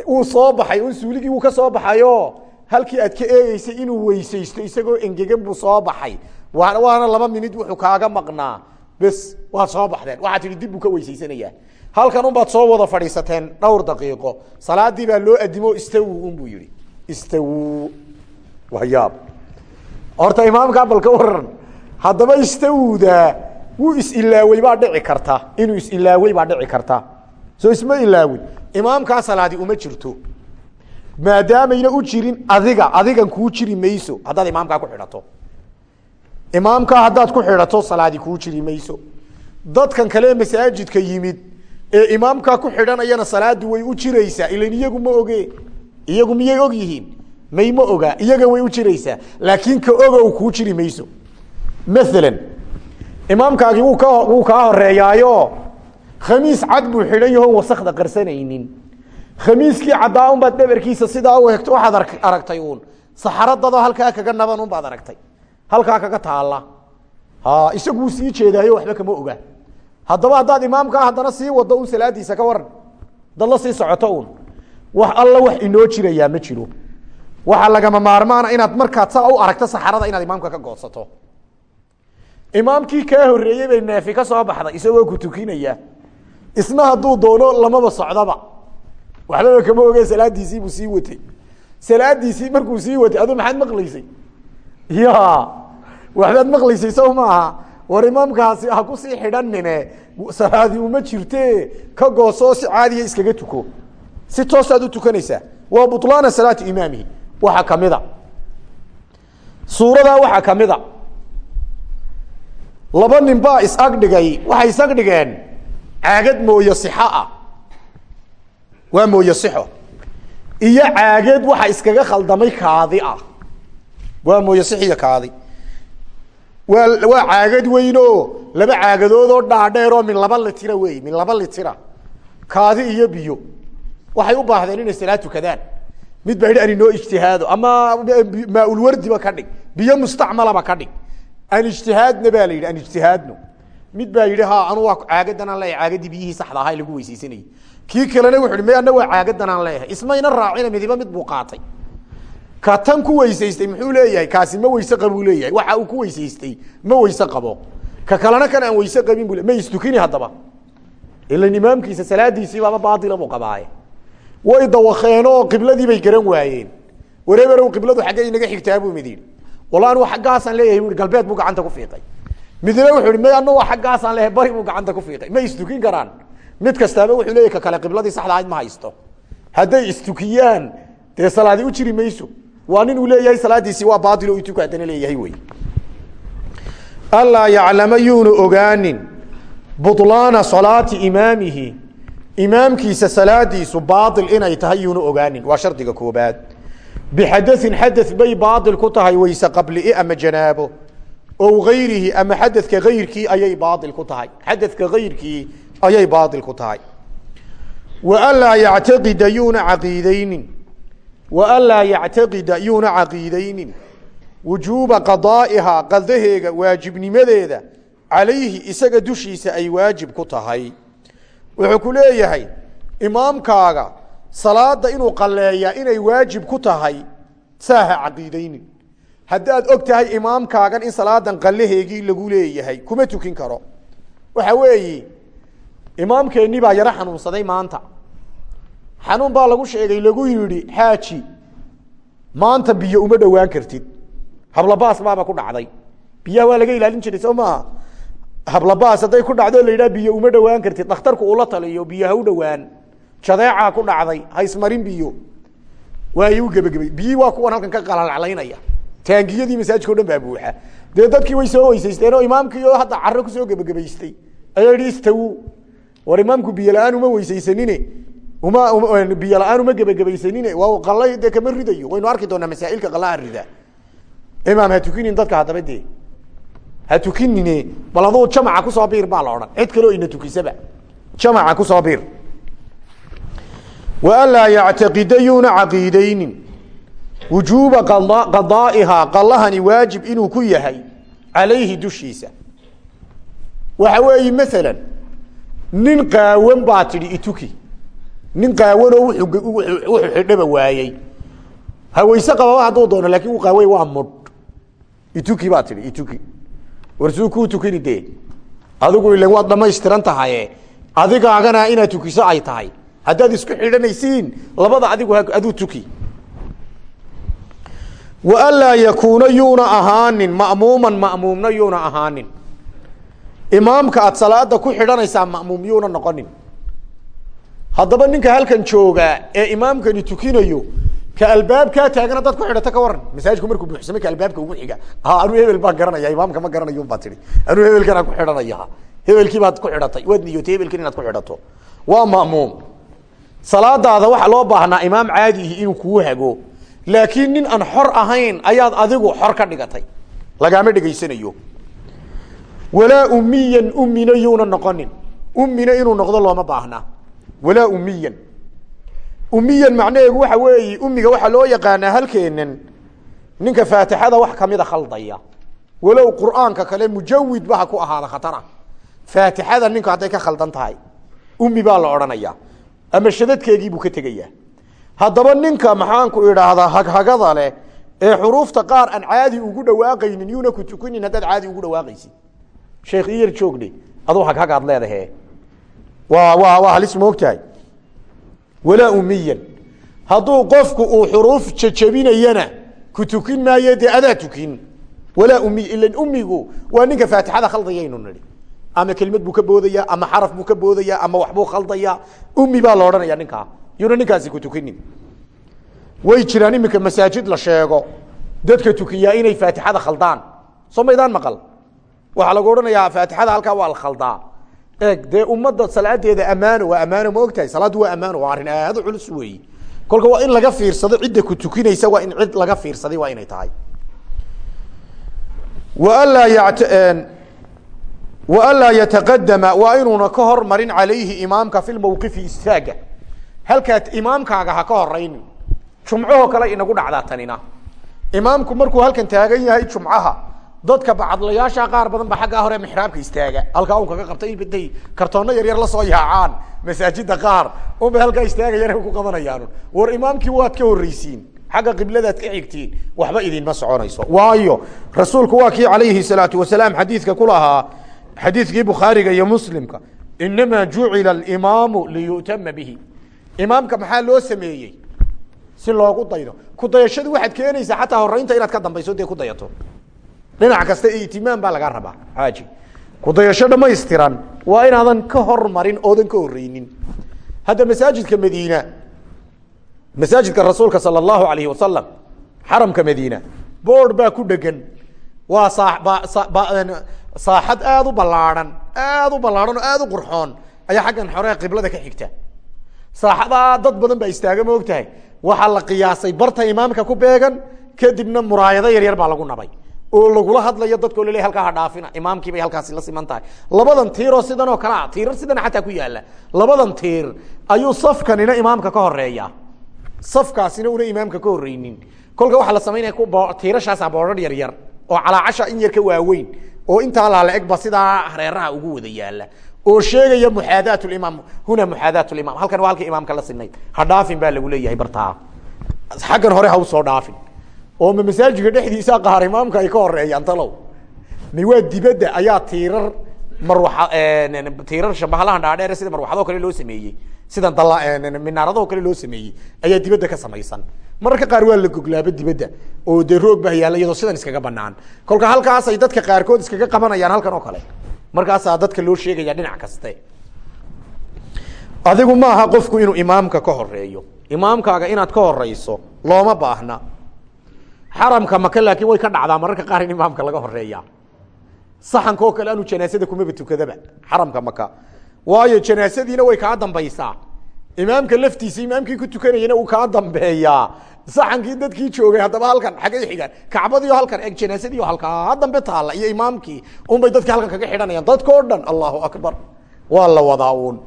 wuu soo baxay un suuligii wuu ka soo baxayo halkii aad ka eegeysay inuu weysaysto isagoo engegan buu soo baxay. Wa waana laba minid wuxuu kaaga maqnaa. Bes waad soo baxdeen. Waxaad tihi dib buu ka weysaysanayaa halkan unbaad soo wada fadhiisateen dhowr daqiiqo. Salaadii baa loo adimo istawu un buu yihi istawu waa yaab horta imaamkaa bal ka waran haddaba istawdaa wuu is-ilaawey baa dhici karta inuu is-ilaawey baa dhici karta. Soo isma ilaawin imaamkaa salaadi uma jirto. Maadaamayna u jirin adiga adigan kuu jiri mayso haddaad ku xidhato. Imaamkaa haddaad ku xidhato salaadi kuu jiri dadkan kale masaajidka yimid ee imaamkaa ku xidhanayana salaadu way u jiraysaa. Ilan iyagu ma oge iyagu miyay og yihiin? May ma oga iyaga way u jiraysaa. Laakiin ka ogow kuu jiri mayso ka wuu kaa horeeyaayo khamiis cad buu xidhan yahoon wasakda qarsanaynin khamiiskii caddaa unbaad dhabarkiisa sidaa u hegto waxaad ar aragtay uun. Saxaradadoo halkaa kaga naban unbaad aragtay. Halkaa kaga taalla. Isaguu sii jeedaayo waxba kama oga. Haddaba haddaad imaamkaa haddana sii wado un salaadiisa ka waran dad la sii socoto un wax alla wax inoo jirayaa ma jiro. Waxaa lagama maarmaana inaad markaad saa u aragto saxarada inaad imaamka ka goodsato imaamkii kaa horeeyey bay neefi ka soo baxday isagoo ku tukinaya. Isna hadduu doono lamaba socdaba. Waxbaba kama oge salaadiisii buu sii watay. Salaadiisii markuu sii watay adu maxaad maqlaysay? Ya waxbaad maqlaysay sow maaha war imaamkaasi ha ku sii xidhanine salaadi uma jirte. Ka goosoo si caadiya iskaga tuko. Si toosaad u tukanaysaa. Waa bulaana salaati imaamihi. Waxaa kamida suuradaa waxaa kamida laba nin baa is-ag dhigay waxay is-ag dhigeen caagad mooyo sixo ah waa mooyo sixo iyo caagad waxa iskaga khaldamay kaadi ah waa mooyo sixiyo kaadi waa waa caagad weyn oo laba caagadood oo dhaadheer oo min laba litira wey min laba litira kaadi iyo biyo waxay u baahdeen inay salaad tukadaan mid baa yidhi an inoo ijtihaado ama maaulwardiba ka dhig biyo mustacmalaba ka dhig an ijtihaadna baa la yidhi an ijtihaadno mid baa yidhi ha anu waa caagadan aan leeyahay caagadii biyihii saxda ahaa lagu weysaysanayay kii kalena wuxu hi may ana waa caagadan aan leeyahay. Ismayna raacina midiba mid buu ka tan ku weysaystay muxuu leeyahay? Kaasi ma weyse qabuu leeyahay. Waxa uu ku weysaystay ma weyse qabo. Ka kalena kan aan weyse qabin bu ma istukini haddaba. Ilan imaamkiisa salaadiisii baaba baatila buu way dawakeenoo qibladii bay garan waayeen. Wareeberow qibladu xaggay inaga xigtaa buu mid walla anu xaggaasaan leeyahay bu galbeed buu gacanta ku fiiqay. Midna wuxu hi may anu xaggaasaan leeyahay bari buu gacanta ku fiiqay. Ma istukin karaan. Mid kastaaba wuxuu leeyahy ka kale qibladii saxda ahayd ma haysto. Hadday istukiyaan dee salaadi u jiri mayso. Waa nin leeyahay salaadiisii waa baatil o ituku haddana leeyahay wey allaa yaclama yuuna ogaanin bulaana salaati imaamihi. Imaamkiisa salaadiisu baail inay tahay yuuna ogaanin. Waa shardiga koobaad bixadain xada bay baail ku tahay weyse qabli ama janaabo ow gayrihi ama xadadka gayrkii ayay baail ku tahay xadadka gayrkii ayay baail ku tahay wa anlaa yactaqida yuuna caqiideynin wa anlaa yactaqida yuuna caqiideynin wujuuba qadaa'ihaa qadaheega waajibnimadeeda calayhi isaga dushiisa ay waajib ku tahay wuxuu ku leeyahay salaada inuu qaleeyaa inay waajib ku tahay saaha caqiideynin haddaad og tahay imaamkaagan in salaadan qalaheegii lagu leeyahay kuma tukin karo. Waxa weeyi imaamkeennii baa yaro xanuunsaday maanta. Xanuun baa lagu sheegay lagu yidhi xaaji maanta biyo uma dhowaan kartid. Hablabaas baaba ku dhacday. Biyaha waa laga ilaalin jiray soo maaha. Hablabaas hadday ku dhacdo la yidhaha biyo uma dhowaan kartid. Dhakhtarku ula taliyo biyo ha u dhowaan jadeecaa ku dhacday haysmarin biyo. Waay u gebagabay. Biyii waa kuwan halkan ka qalalaclaynaya taangiyadii masaajidka o dhan baa buuxa. Dee dadkii way soo weysaysteen oo imaamkii oo hadda carro ku soo gebagabaystay. Yihi istawu. War imaamku biyo la'aan uma weysaysanine. Uma biyo la'aan uma gebagabaysanine. Waa qalay dee kama ridayo? Waynu arki doonaa masaailka qalaha rida imaam ha tukinin dadka haddaba dee. Ha tukinine bal aduu jamaca ku soo biir baa la odhan. Cid kaleo ina tukisaba. Jamaca ku soo biir wa anlaa yactaqida yuuna caqiideynin wujuuba qadaa'ihaa qalahani waajib inuu ku yahay calayhi dushiisa waxa weeyi masalan nin qaawan baa tidhi ituki nin qaawanoo wuxuu xidhaba waayey haweyse qababa hadduu doono laakiin uu qaaway waa mudh ituki baa tidhi ituki warsuu kuu tukini dee adigu ilan waad ay tahay haddaad isku xidhanaysiin labada adigu aduu tuki. Wa anlaa yakuuna yuuna ahaanin ma'muuman ma'muumna yuuna ahaanin. Imaamka aad salaada ku xidhanaysaa ma'muum yuuna noqonin. Haddaba ninka halkan joogaa ee imaamkani tukinayo ka albaabkaa taagana dad ku xidhata ka waran masaajidku markuu buuxsamay ka albaabka ugu xiga. Ha anuu hebel baan garanaya imaamka ma garanayo baa tihi anuu hebelkanaan ku xidhanaya hebelkii baad ku xidhatay waad niyootay hebelkan ku xidhato. Waa ma'muum salaadaada waxaa loo baahnaa imaam caadihi inuu kuu hago. Laakiin nin aan xor ahayn ayaad adigu xor ka dhigatay. Lagaama dhegaysanayo walaa umiyan umina yuuna noqonin. Umina inuu noqdo looma baahna. Walaa umiyan umiyan macnaheedu waxa weeye umiga waxaa loo yaqaanaa halkeenan ninka faatixada wax kamida khaldaya. Walow qur'aanka kale mujawid ba ha ku ahaada khatara. Faatixada ninku hadday ka khaldan tahay. Umi baa la odhanaya ama shadadkeegiibuu ka tegayaa. Haddaba ninka maxaanku idhaahdaa haghagada leh ee xuruufta qaar aan caadi ugu dhawaaqaynin yuuna ku tukinin haddaad caadi ugu dhawaaqaysid. Sheekh iyar joogdhe aduu haghagaad leedahe waa waa waa halis moogtahay walaa umiyan. Hadduu qofku uu xuruuf jajabinayana ku tukin maayo adaa tukin? Walaa umiy ilan umigu waa ninka faatixada khaldayaynu nidhi ama kelmad buu ka boodaya ama xaraf buu ka boodaya ama waxbuu khaldaya. Umi baa la odhanaya ninkaa yuuna ninkaasi ku tukinin. Way jiraan iminka masaajid la sheego. Dadka tukiyaa inay faatixada khaldaan. Soo maydaan maqal? Waxaa lagu odhanayaa faatixada halkaa waa la khaldaa. Eeg dee ummadda salaadeeda ammaano waa ammaano ma ogtahay? Salaaddu waa ammaano waa arrin aad u culus weeyi. Kolka waa in laga fiirsado cidda ku tukinaysa waa in cid laga fiirsaday waa inay tahay. Waanlaa yat waanlaa yataqadama waa inuuna ka hormarin calayhi imaamka fi lmawqifi istaaga. Halkaad imaamkaaga ha ka horaynin jumcahoo kale inagu dhacdaa tanina. Imaamku markuu halkan taagan yahay jumcaha dadka bacadlayaasha qaar badan ba xaggaa hore mixraabka istaaga. Halkaa un kaga qabta intay kartoonno yaryar la soo yaacaan masaajida qaar unbay halkaa istaagayana ku qabanayaan war imaamkii waad ka horreysiin xagga qibladaad ka xigtiin waxba idinma soconayso. Waayo rasuulku waa kii calayhi salaatu wasalaam xadiidka ku xadiidkii bukhaariga iyo muslimka inamaa jucila alimaamu liyu'tama bihi. Imaamka maxaa loo sameeyey? Si loogu daydo. Ku dayashadu waxaad keenaysaa xataa horeynta inaad ka dambayso dee ku dayato. Dhinac kasta itimaam baa lagaa rabaa. Xaaji. Kudayasho dhamaystiran waa inaadan ka hormarin oodan ka horeynin hadda masaajidka madiina masaajidka rasuulka sala allahu alayhi wasalam xaramka madiina boord baa ku dhegan. Waa saaxad aada u ballaadhan aada u ballaadhan oo aada u qurxoon ayaa xaggan xoree qiblada ka xigta. Saaxadaa dad badan baa istaaga ma og waxaa la qiyaasay barta imaamka ku beegan kadibna muraayado yaryar baa lagu nabay. Oo lagula hadlayo dadkao laleey halkaa ha dhaafina imaamkii bay halkaasi la siman tahay. Labadan tiiroo sidan oo kale a tiirar sidan xataa ku yaalla labadan tiir ayuu safkanina imaamka ka horreeya safkaasina una imaamka ka horeynin kolka waxaa la samaynaya tiirashaasa boodhar yar yar oo calaacasha in yar ka waaweyn oo intaa laala egba sidaa hareeraha ugu wada yaalla oo sheegaya muxaadaat limaam huna muxaadaat limaam halkan waa halka imaamka la sinayd ha dhaafin baa lagu leeyahay bartaa. Xaggan hore ha u soo dhaafin. Oo ma masaajidka dhexdiisa qaar imaamka ay ka horeeyaan talow. Mi waa dibadda ayaa tiirar marwa tiirar shabahalahan dhaadheere sida marwaxadoo kale loo sameeyey sida dala minaaradaho kale loo sameeyey ayaa dibadda ka samaysan mararka qaar waa la goglaaba dibadda. Oo dee roog baa yaalla iyadoo sidan iskaga banaan kolka halkaasay dadka qaarkood iskaga qabanayaan halkan oo kale. Markaasaa dadka loo sheegaya dhinac kaste. Adigu maaha qofku inuu imaamka ka horeeyo imaamkaaga inaad ka horeyso looma baahna. Xaramka maka laakiin way ka dhacdaa mararka qaar in imaamka laga horreeya saxanka oo kale anu janaasada kumaba tukadaba xaramka maka. Waayo janaasadiina way kaa dambaysaa imaamka laftiisa imaamkii ku tukanayana uu kaa dambeeyaa. Saxankii dadkii joogay haddaba halkan xaggay xigaan. Kacbadiio halkan eg janaasadii halkaa dambe taalla. Iyo imaamkii unbay dadkii halkan kaga xidhanayaan. Dadkao dhan allahu akbar. Waa la wadaa uun.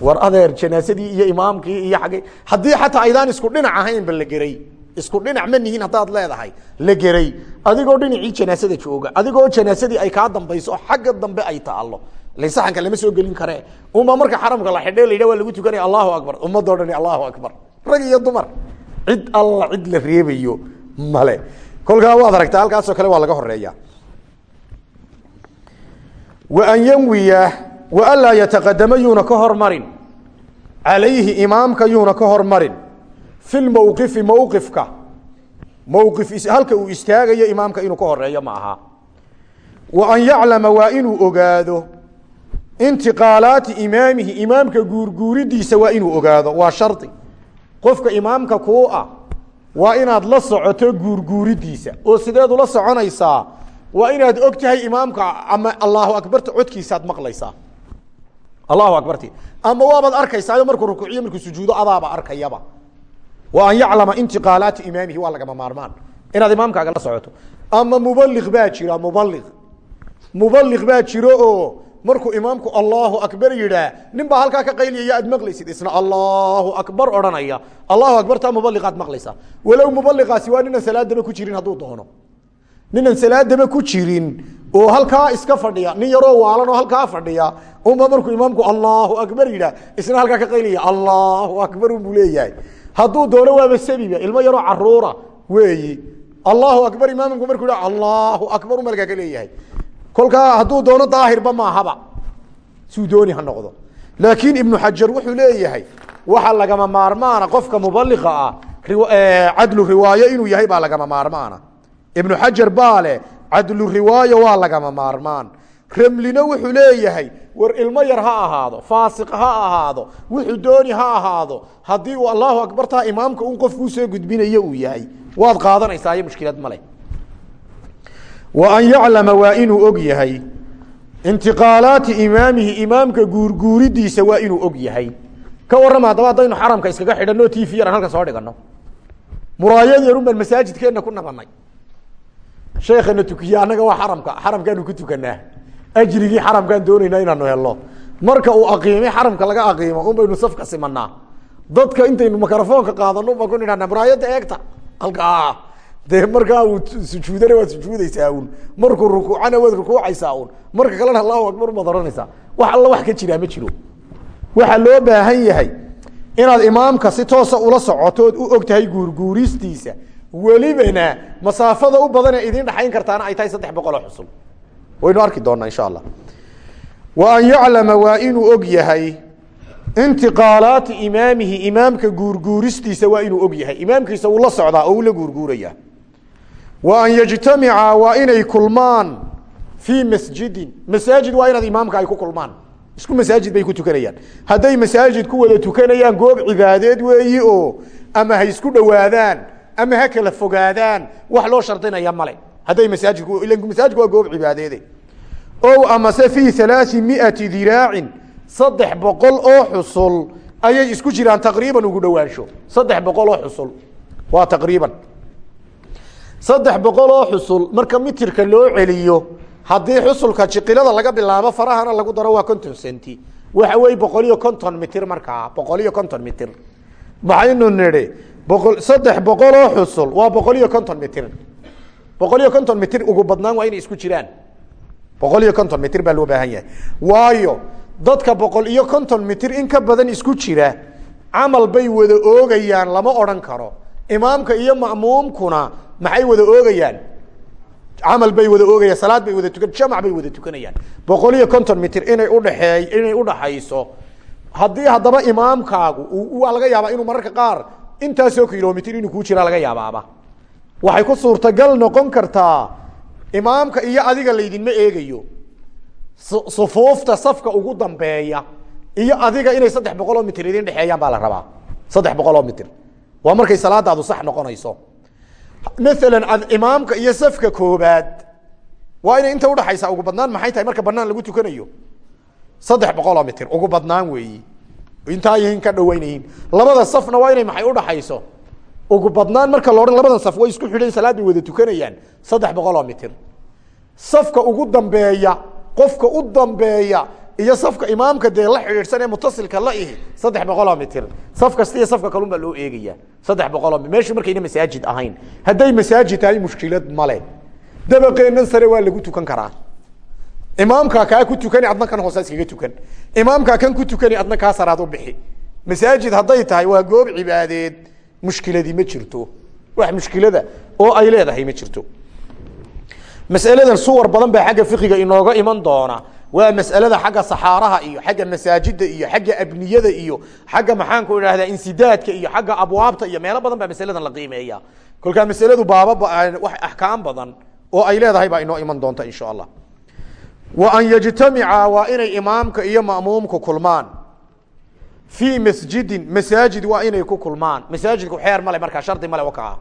War adeer janaasadii iyo imaamkii iyo aggay haddii xataa aydaan isku dhinac ahaynba la geray. Isku dhinac ma nihiin haddaad leedahay. La geray. Adigoo dhinacii janaasada jooga. Adigoo janaasadii ay kaa dambayso xagga dambe ay taalo lasaxanka lama soo gelin kare. Unba marka xaramka la xidhe la yidhah waa lagu tukanaya allahu akbar. Ummadoo dhani allahu akbar. Rag iyo dumar. Cid alla cid la reebayo male kolkaa waad aragtaa halkaasoo kale waa laga horreeya wa an yanwiya wa anlaa yataqadama yuuna ka hormarin calayhi imaamka yuuna ka hormarin fi lmowqifi mowqifka mowqif halka uu istaagayo imaamka inuu ka horeeyo ma aha. Wa an yaclama waa inuu ogaado intiqaalaati imaamihi imaamka guurguuridiisa waa inuu ogaado waa shardi. Qofka imaamka kuu ah waa inaad la socoto guurguuridiisa oo sideed ula soconaysaa waa inaad og tahay imaamka ama allahu akbarta codkiisaad maqlaysaa. Allahu akbarti. Ama waabaad arkaysaa markuu rukuuciyo markuu sujuudo adaaba arkayaba. Wa an yaclama intiqaalaati imaamihi waa lagama maarmaan. Inaad imaamkaaga la socoto. Ama mubaliq baa jira mubaliq mubaliq baa jiro oo markuu imaamku allahu akbar yidhaa nin baa halkaa ka qayliyaya aad maqlaysid isna allahu akbar odhanaya. Allahu akbar taa mubaliqaad maqlaysaa walow mubaliqaasi waa ninan salaadaba ku jirin hadduu doono. Ninan salaadaba ku jirin oo halkaa iska fadhiya nin yaroo waalan oo halkaa fadhiya unba markuu imaamku allahu akbar yidhaa isna halkaa ka qaylaya allahu akbar unbuu leeyahay. Hadduu doono waaba sabiba ilmo yaroo caruura weeyi. Allahu akbar imaamku markuu yidha allahu akbar unba halkaa ka leeyahay kolkaa hadduu doono daahirba maahaba. Suu dooni ha noqdo. Laakiin ibnu xajar wuxuu leeyahay waxa lagama maarmaana qofka mubaliqa ah cadlu riwaayo inuu yahay baa lagama maarmaana. Ibnu xajar baa leh cadlu riwaayo waa lagama maarmaan. Remlina wuxuu leeyahay war ilmo yar ha ahaado faasiq ha ahaado wuxuu dooni ha ahaado. Haddii allahu akbartaa imaamka un qofkuu soo gudbinayo uu yahay waad qaadanaysaa iyo mushkilad male wa an yaclama waa inuu og yahay. Intiqaalaati imaamihi imaamka guurguuridiisa waa inuu og yahay. Ka warrama haddaba haddaynu xaramka iskaga xidhanno t v yaran halkan soo dhigano muraayad yarun baan masaajidkeenna ku nabanay sheekana tukiye annaga waa xaramka. Xaramkaanu ku tukanaa ajrigii xaramkaan doonaynaa inaanu helno. Marka uu aqiimay xaramka laga aqiimo un baynu safka simanaa dadka intaynu mikrofoonka qaadano baan ku nidhahna muraayadda eegta. Halkaa dee markaa uu sujuudana waad sujuudaysaa un markuu rukuucana waad rukuucaysaa un marka kalena allahu akbar ubaad ohanaysaa wax alla wax ka jiraa ma jiro. Waxaa loo baahan yahay inaad imaamka si toosa ula socotood u og tahay guurguuristiisa welibana masaafada u badan ee idiin dhexayn kartaana ay tahay saddex boqoloo xusul waynu arki doonaa insha allah. Wa an yaclama waa inuu og yahay intiqaalaati imaamihi imaamka guurguuristiisa waa inuu og yahay. Imaamkiisa uu la socdaa oo uu la guurguuraya wa an yajtamica waa inay kulmaan fii masjidin. Masaajid waa inaad imaamka ay ku kulmaan. Isku masaajid bay ku tukanayaan. Hadday masaajid ku wada tukanayaan goob cibaadeed weeyi oo ama ha isku dhowaadaan ama ha kala fogaadaan wax loo shardinaya male hadday masaajidku ila masaajidku waa goob cibaadeede. O amase fii alaai miati diraacin saddex boqol oo xusul ayay isku jiraan taqriiban ugu dhowaansho. Saddex boqol oo xusul saddex boqol oo xusul marka mitirka loo celiyo haddii xusulka jiqilada laga bilaabo farahana lagu daro waa konton centi waxa wey boqol iyo konton mitir markaa boqol iyo konton mitir. Maxaynu nidhi boqol saddex boqol oo xusul waa boqol iyo konton mitir. Boqol iyo konton mitir ugu badnaan waa inay isku jiraan. Boqol iyo konton mitir baa loo baahan yahay. Waayo dadka boqol iyo konton mitir in ka badan isku jira camal bay wada oogayaan lama odhan karo imaamka iyo ma'muumkuna maxay wada oogayaan? Camal bay wada oogayaan salaad bay wada tukan jamac bay wada tukanayaan. Boqol iyo konton mitir inay udhaxeey inay udhaxayso haddii haddaba imaamkaagu waa laga yaabaa inuu mararka qaar intaasoo kilomitr inuu kuu jiraa laga yaabaaba waxay ku suurtagal noqon kartaa imaamka iyo adiga laydinma eegayo. Sufuufta safka ugu dambeeya iyo adiga inay saddex boqol oo mitir idin dhexeeyaan baa la rabaa. Saddex boqol oo mitir waa markay salaadaadu sax noqonayso. Maalan imaamka iyo safka koobaad waa inay inta udhaxaysaa ugu badnaan maxay tahay marka banaan lagu tukanayo? Saddex boqol oo mitir ugu badnaan weeyi. Intaa yihiin ka dhawaynayiin labada safna waa inay maxay udhaxayso ugu badnaan marka la odhan labadan saf way isku xidhan salaad wada tukanayaan. Saddex boqol oo mitir. Safka ugu dambeeya qofka u dambeeya iyo safka imaamka dee la xidhiidhsan ee mutasilka la ihi saddex boqol oo mitir. Saf kasta iyo safka kalun baa loo eegaya. Saddex boqol oo meeshu markayna masaajid ahayn. Hadday masaajid tahay mushkilad male dabaqeennan sare waa lagu tukan karaa. Imaamkaa kaa ku tukani adna kan hoose iskaga tukan. Imaamkaa kan ku tukani adna kaa saraad u bixi. Masaajid hadday tahay waa goob cibaadeed. Mushkiladii ma jirto. Wax mushkilada oo ay leedahay ma jirto. Masaladan suwar badan baa xagga fiqiga inooga iman doona waa mas'alada xagga saxaaraha iyo xagga masaajida iyo xagga abniyada iyo xagga maxaanku idhahdaa insidaadka iyo xagga abwaabta iyo meelo badan baa masaladan la qiimeeya kolkaa masaladu baaba axkaam badan oo ay leedahay baa inoo iman doonta insha allah. Wa an yajtamica waa inay imaamka iyo ma'muumku kulmaan. Fii masjidin masaajid waa inay ku kulmaan. Masaajidku xeer male markaa shardi male wakaa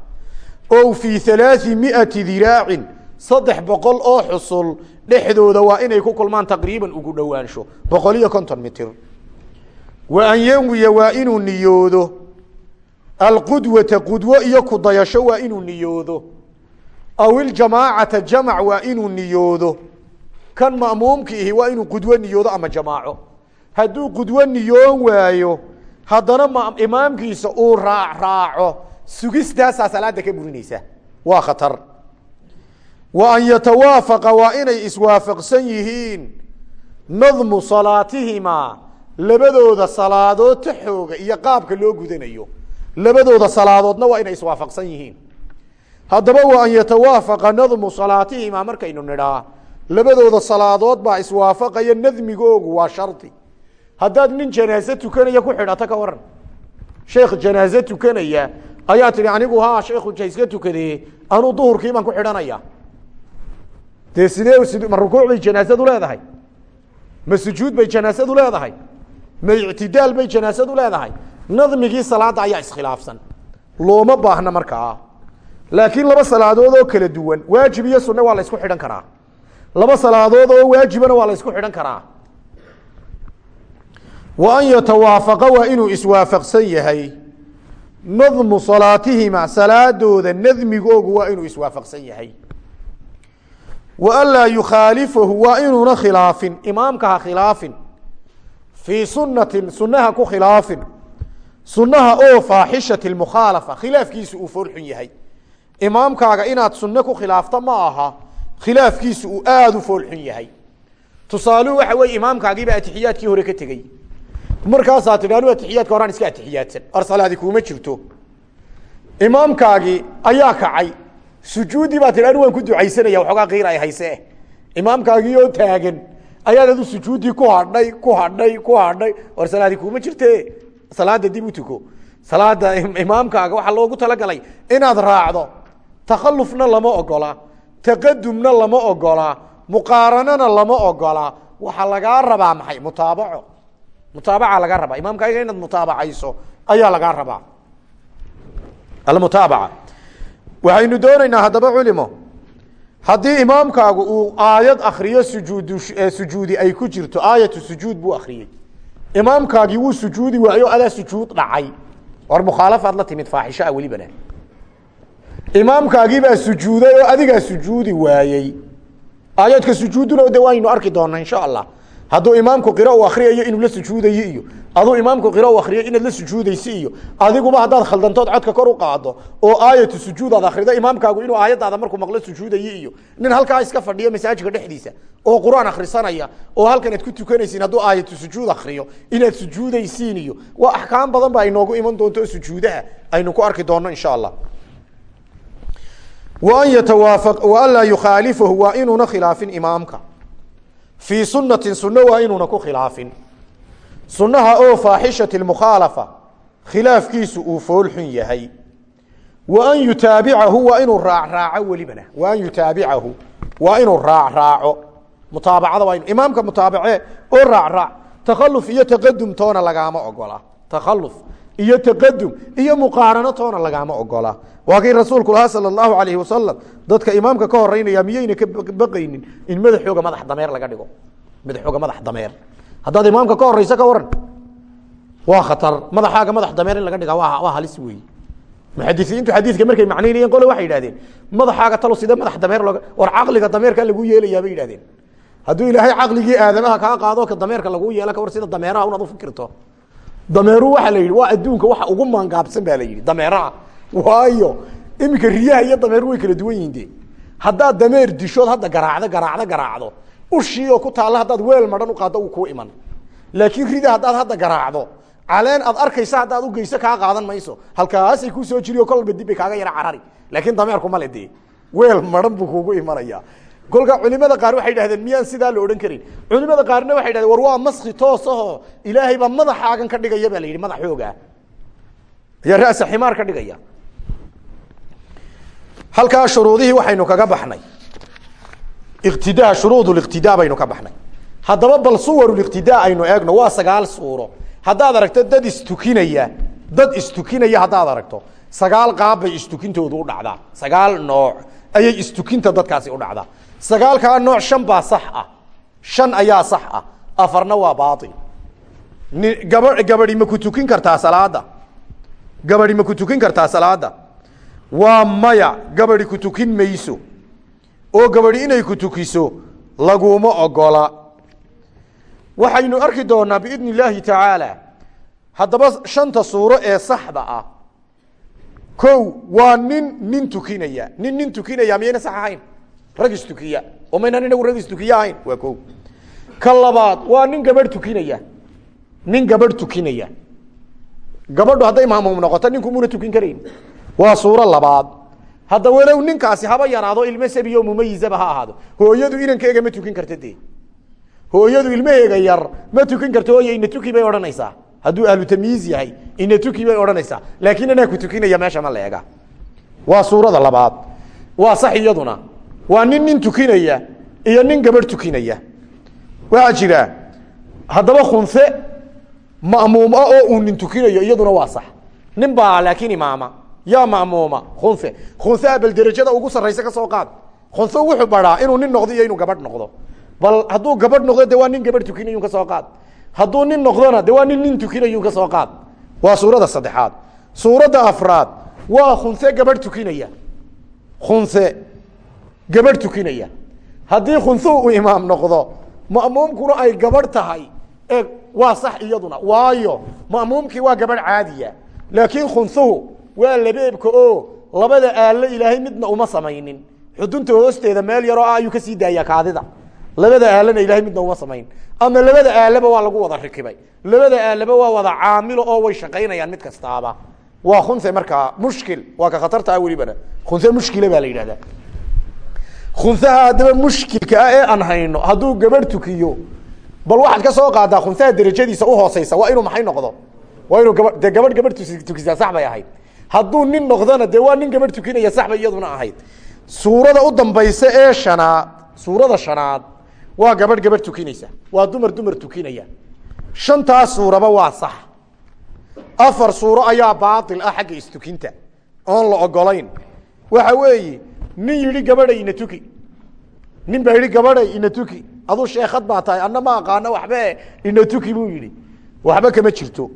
o fii halaai miati diraacin saddex boqol oo xusul dhexdooda waa inay ku kulmaan taqriiban ugu dhowaansho. Boqol iyo konton mitir. Wa an yanwiya waa inuu niyoodo. Alqudwata qudwo iyo kudayasho waa inuu niyoodo. Aw iljamaacata jamac waa inuu niyoodo. Kan ma'muumka ihi waa inuu qudwo niyoodo ama jamaaco. Hadduu qudwo niyoon waayo haddana imaamkiisa uu raac raaco. Sugistaasaa salaada ka burinaysa waa khatar wa an yatawaafaqa waa inay iswaafaqsan yihiin nadmu salaatihimaa labadooda salaadood taxooga iyo qaabka loo gudanayo. Labadooda salaadoodna waa inay iswaafaqsan yihiin. Haddaba wa an yatawaafaqa nadmu salaatihimaa markaynu nidhaa labadooda salaadood baa iswaafaqaya nadmigoogu waa shardi. Haddaad nin janaaze tukanaya ku xidhato ka waran sheekh janaaze tukanaya ayaa tihi anigu ha sheekhu jaiska tukadee anuu duhurkii baan ku dee sidee ma rukuuc bay janaasadu leedahay? Ma sujuud bay janaasadu leedahay? Ma ictidaal bay janaasadu leedahay? Nadmigii salaada ayaa iskhilaafsan. Looma baahna markaa. Laakiin laba salaadood oo kala duwan waajib iyo sunne waa la isku xidhan karaa. Laba salaadood oo waajibana waa la isku xidhan karaa. Wa an yatawaafaqa waa inuu iswaafaqsan yahay. Nadmu salaatihima salaadooda nadmigoogu waa inuu iswaafaqsan yahay wa an laa yukhaalifahu waa inuuna khilaafin. Imaamka ha khilaafin. Fii sunatin sunaha ku khilaafin. Sunaha oo faaxishati mukhaalafa. Khilaafkiisu uu foolxun yahay. Imaamkaaga inaad sunne ku khilaafta ma aha. Khilaafkiisu uu aada u foolxun yahay. Tusaaluhu waxa weye imaamkaagiiba atixiyaadkii hore ka tegey markaasaa tidhi anu atixiyaadka horaan iska atixiyaadsan. Or salaadi kuuma jirto. Imaamkaagii ayaa kacay sujuuddii baa tidhi anu waan ku ducaysanaya waxoogaa kiir ay hayse imaamkaagii oo taagan ayaad adu sujuuddii ku hadhay ku hadhay ku hadhay. Or salaadi kuuma jirte salaada dib u tuko. Salaada imaamkaaga waxaa loogu talagalay inaad raacdo. Takhalufna lama ogola taqadumna lama ogola muqaaranana lama ogola. Waxaa lagaa rabaa maxay? Mutaabaco. Mutaabaca laga rabaa. Imaamkaaga inaad mutaabacayso ayaa lagaa rabaa. Almutaabaca waxaynu doonaynaa haddaba culimo haddii imaamkaagu uu aayad akriyo sujuud sujuudi ay ku jirto aayatu sujuud buu akriyey imaamkaagii wuu sujuudi waayo adaa sujuud dhacay. Or mukhaalafaad la timid faaxisho ah welibana imaamkaagiibaa sujuuday oo adigaa sujuudi waayey. Aayaadka sujuuduna de waaynu arki doonaa insha allah hadduu imaamku qiro u akriyayo inuu la sujuudayo iyo. Aduu imaamku qiro u akriyo inaad la sujuudayso iyo. Adiguba haddaad khaldantood codka kor u qaado oo aayatu sujuud aad akrido imaamkaagu inuu aayadaada markuu maqlo sujuudayo iyo. Nin halkaa iska fadhiyo masaajidka dhexdiisa oo qur'aan akhrisanaya oo halkan aad ku tukanaysiin hadduu aayatu sujuud akriyo inaad sujuudaysiin iyo. Waa axkaam badan ba inoogu iman doonto oo sujuudaha aynu ku arki doonno insha allah. Waan yatawaafa waan laa yukhaalifahu waa inuuna khilaafin fii sunatin sunno waa inuuna ku khilaafin. Sunnaha oo faaxishati mukhaalafa khilaafkiisu uu foolxun yahay. Wa an yutaabicahu waa inuu raacraaco welibana. Wa an yutaabicahu waa inuu raacraaco mutaabacada waa inu imaamka mutaabace oo raacraac takhaluf iyo taqadum toona lagaama ogola. Takhaluf iyo taqadum iyo muqaarano toona lagaama ogola. Waa rasuulku lahaa sala allahu alayhi wasalam dadka imaamka ka horeynaya miyayna ka baqaynin in madaxooga madax dameer laga dhigo. Madaxooga madax dameer. Haddaad imaamka ka horeyso ka waran waa khatar. Madaxaaga madax dameer in laga dhiga waa waa halis weeye muxadisiintu xadiidka markay macnaynayeen qole waxay yidhahdeen madaxaaga talo sidee madax dameer looga war caqliga dameerka lagu yeelayaa bay yidhahdeen hadduu ilaahay caqligii aadamaha kaa qaado ka dameerka lagu yeela ka war sida dameeraha unaad ufikirto dameeruhu waxaa la yidhi waa adduunka waxa ugu maangaabsan baa la yidhi dameeraha waayo iminka riyaha iyo dameeruhu way kala duwan yihiin de. Haddaad dameer dishood hadda garaacdo garaacdo garaacdo ushii oo ku taalla haddaad weel madhan uqaaddo uu kuu iman. Laakiin rida haddaad hadda garaacdo caleen aad arkaysa haddaad ugeyso kaa qaadan mayso. Halkaasay kuu soo jiriyo kolba dib bay kaaga yara carari. Laakiin dameerku male dee weel madhan buu kuugu imanaya kolka culimada qaar waxay dhahdeen miyaan sidaa la odhan karin? Culimada qaarna waxay dhahdeen war waa maski toos aho ilaahay baa madaxaagan ka dhigaya baa la yidhi madaxooga ayaa ra'sa ximaar ka dhigaya. Halkaa shuruudihii waxaynu kaga baxnay. Iqtidaa shuruud liqtidaa baynu ka baxnay. Haddaba bal suwaruliqtidaa aynu eegno waa sagaal suuro. Haddaad aragto dad istukinaya dad istukinaya haddaad aragto sagaal qaab bay istukintoodu u dhacdaa. Sagaal nooc ayay istukinta dadkaasi u dhacdaa sagaalkaa nooc shan baa sax ah. Shan ayaa sax ah. Afarna waa baail gaba gabadhi ma ku tukin kartaa salaada. Gabadhi ma ku tukin kartaa salaada. Waa maya gabadhi ku tukin mayso. Oo gabadhi inay ku tukiso laguma ogola waxaynu arki doonaa biidn illaahi tacaala haddaba shanta suuro ee saxda ah ko waa nin nin tukinaya. Nin nin tukinaya miyayna sax ahayn rag istukiya oo maynaan inagu rag istukiya ahayn waa ko ka labaad waa nin gabadh tukinaya. Nin gabadh tukinaya. Gabadhu hadday maamuum noqoto ninku muna tukin karayn. Waa suuro labaad. Hadda walow ninkaasi haba yaraado ilmo sabiyo mumayizaba ha ahaado. Hooyadu inankeega ma tukin karta dee. Hooyadu ilmaheega yar ma tukin karto hooye ina tuki bay odhanaysaa. Hadduu ahlu yahay ina tuki bay laakiin anaa ku tukinaya meesha ma la ega waa suurada labaad. Waa sax iyaduna waa nin nin tukinaya iyo nin gabadh tukinaya. Waxaa jira haddaba khunse ma'muum ah oo uu nin tukinayo iyaduna waa sax. Nin baa laakiin imaama. Yaa ma'muuma khunse. Khunseha bal derajada ugu sarraysa ka soo qaad. Khunse wuxuu baraa inuu nin noqdo iyo inuu gabadh noqdo. Bal hadduu gabadh noqdo de nin gabadh tukinayun ka soo qaad. Hadduu nin noqdona de nin nin tukinayun ka soo qaad. Waa suurada saddexaad. Suuradda afraad waa khunse gabadh tukinaya. Khunse gabadh tukinaya. Haddii khunsuhu uu imaam noqdo ma'muumkuna ay gabadh tahay. E waa sax iyaduna. Waayo ma'muumkii waa gabadh caadiya. Laakiin khunsuhu waa labeebka oo labada aalo ilaahay midna uma samaynin. Xudunta hoosteeda meel yaroo ah ayuu ka sii daayaa kaadida. Labada aalana ilahay midna uma samayn. Ama labada aalaba waa lagu wada rikibay. Labada aalaba waa wada caamilo oo way shaqaynayaan mid kastaaba. Waa khunse markaa mushkil. Waa ka khatarta ah welibana khunse mushkila baa la yidhahdaa khunsaha haddaba mushkilka ah ee aan hayno hadduu gabadh tukiyo bal waxaad ka soo qaadaa khunsaha derajadiisa uhooseysa waa inuu maxay noqdo? Waa inuu gaba gabadh gabadh tukisaa sax bay ahayd. Nin noqdona dee waa nin gabadh tukinaya sax bay iyaduna ahayd. Suurada u dambaysa ee shanaad suurada shanaad waa gabadh gabadh tukinaysa waa dumar dumar tukinaya. Shantaas suuraba waa sax. Afar suuro ayaa baail ah xagga istukinta. Oon la ogolayn waxa weeye nin yidhi gabadhay ina tuki. Nin baa yidhi gabadhay ina tuki. Aduu sheekad baa tahay anna ma aqaano waxbe ina tuki buu yidhi. Waxba kama jirto.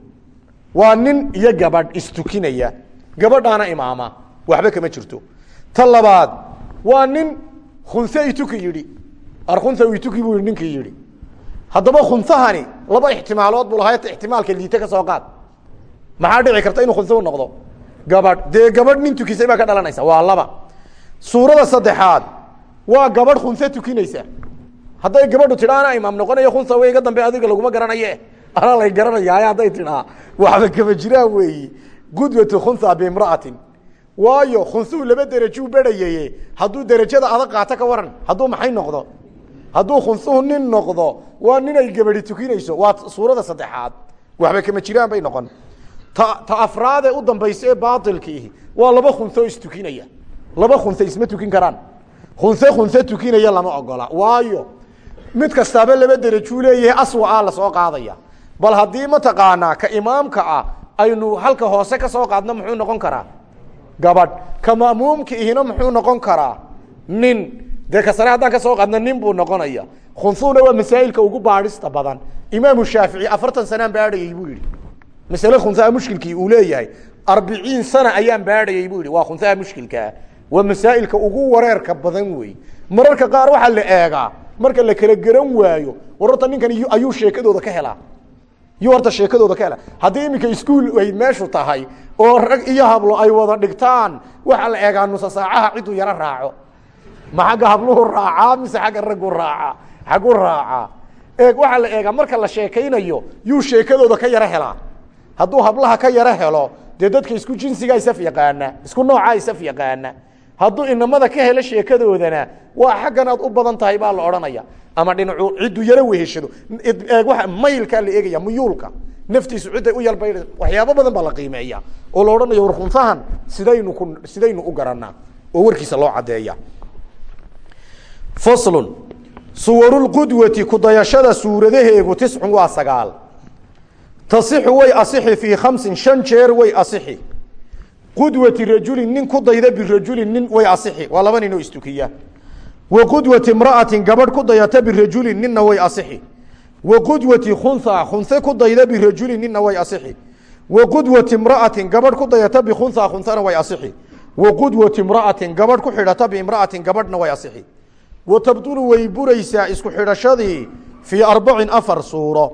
Waa nin iyo gabadh istukinaya. Gabadhaana imaama. Waxba kama jirto. Ta labaad waa nin khunse ituki yidhi. Arkhunsa ituki buu yidhi ninkii yidhi. Haddaba khunsahani laba ixtimaalood buu lahaa ixtimaalka liite ka soo qaad. Maxaa dhici karta inuu khunse u noqdo? Gabadh. Dee gabadh nin tukisay baa ka dhalanaysa? Waa laba suurada saddexaad waa gabadh khunse tukinaysa. Hadday gabadhu tidha ana imaam noqonayo khunsa wey iga dambe adiga laguma garanaye. Anaa lay garanayaaye hadday tidhaa waxba kama jiraan weeyi. Gudwatu khunsa bimra'atin waayo khunsuhu laba derajuu berhayaye hadduu derajada adag qaato ka waran hadduu maxay noqdo? Hadduu khunsuhu nin noqdo waa nin ay gabadhi tukinayso. Waa suurada saddexaad. Waxba kama jiraan bay noqon. Ta ta afraadee u dambaysa ee waa laba khunso istukinaya laba khunse isma tukin karaan. Khunse khunse tukinaya lama ogola. Waayo mid kastaaba laba derajuu leeyahay aswa a la soo qaadaya. Bal haddii mataqaanaa ka imaamka ah aynu halka hoose ka soo qaadno muxuu noqon karaa? Gabadh. Ka ma'muumka ihina muxuu noqon karaa? Nin. Dee ka sare haddaan ka soo qaadno nin buu noqonaya. Khunsuhuna waa masaa'ilka ugu baadhista badan. Imaamu shaafici afartan sanaan baadhayay buu yihi masale khunsaha mushkilkii uu leeyahay arbiciin sana ayaan baadhayay buu yihi waa khunsaha mushkilkaa waa masaa'ilka ugu wareerka badan wey mararka qaar waxaa la eegaa marka la kala garan waayo war horta ninkan ayuu sheekadooda ka helaa. Yuu horta sheekadooda ka hela haddii iminka iskuol ay meeshu tahay oo rag iyo hablo ay wada dhigtaan waxaa la eegaa nusa saacaha ciduu yaro raaco. Ma xagga habluhu raacaa mise xagga raggu raacaa xaggu raacaa eeg waxaa la eegaa marka la sheekaynayo yuu sheekadooda ka yaro helaa. Hadduu hablaha ka yaro helo dee dadka isku jinsigaa isaf yaqaana isku noocaa isaf yaqaana hadduu inamada ka helo sheekadoodana waa xaggan aad u badan tahay baa la odhanaya. Ama dhinacu cidduu yaro weheshado waa maylkaa la eegaya muyuulka. Naftiisu cidday u yalba waxyaabo badan baa la qiimeeya. Oo la odhanaya war sidaynu ku sidaynu u garanaa oo warkiisa loo caddeeya. Faslun. Suwarulqudwati kudayashada suuradaheegu tiscun waa sagaal. Tasixu way asixi fii khamsin shan jeer way asixi qudwati rajulin nin ku dayda birajulin nin way asixi. Waa laba nin oo istukiya. Wa qudwati imra'atin gabadh ku dayata birajulin ninna way asixi. Wa qudwati khunha khunhe ku dayda birajulin ninna way asixi. Wa qudwati imra'atin gabadh ku dayata bikhunha khunhana way asixi. Wa qudwati imra'atin gabadh ku xidhata biimra'atin gabadhna way asixi. Wa tabdulu way buraysaa isku xidhashadii fii arbacin afar suuro.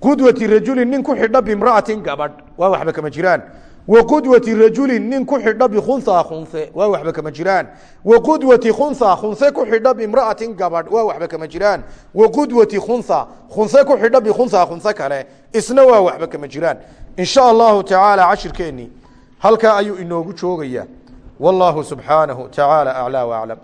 Qudwati rajulin nin ku xidha bimra'atin gabadh. Waa waxba kama jiraan wa qudwati rajulin nin ku xidha bikhunha khunhe waa waxba kama jiraan. Wa qudwati khunha khunhe ku xidha bimra'atin gabadh. Waa waxba kama jiraan. Wa qudwati khunha khunhe ku xidha bikhunha khunhe kale. Isna waa waxba kama jiraan. In sha allahu tacaala cashirkeennii halkaa ayuu inoogu joogayaa wallaahu subxaanahu tacaala aclaa waclam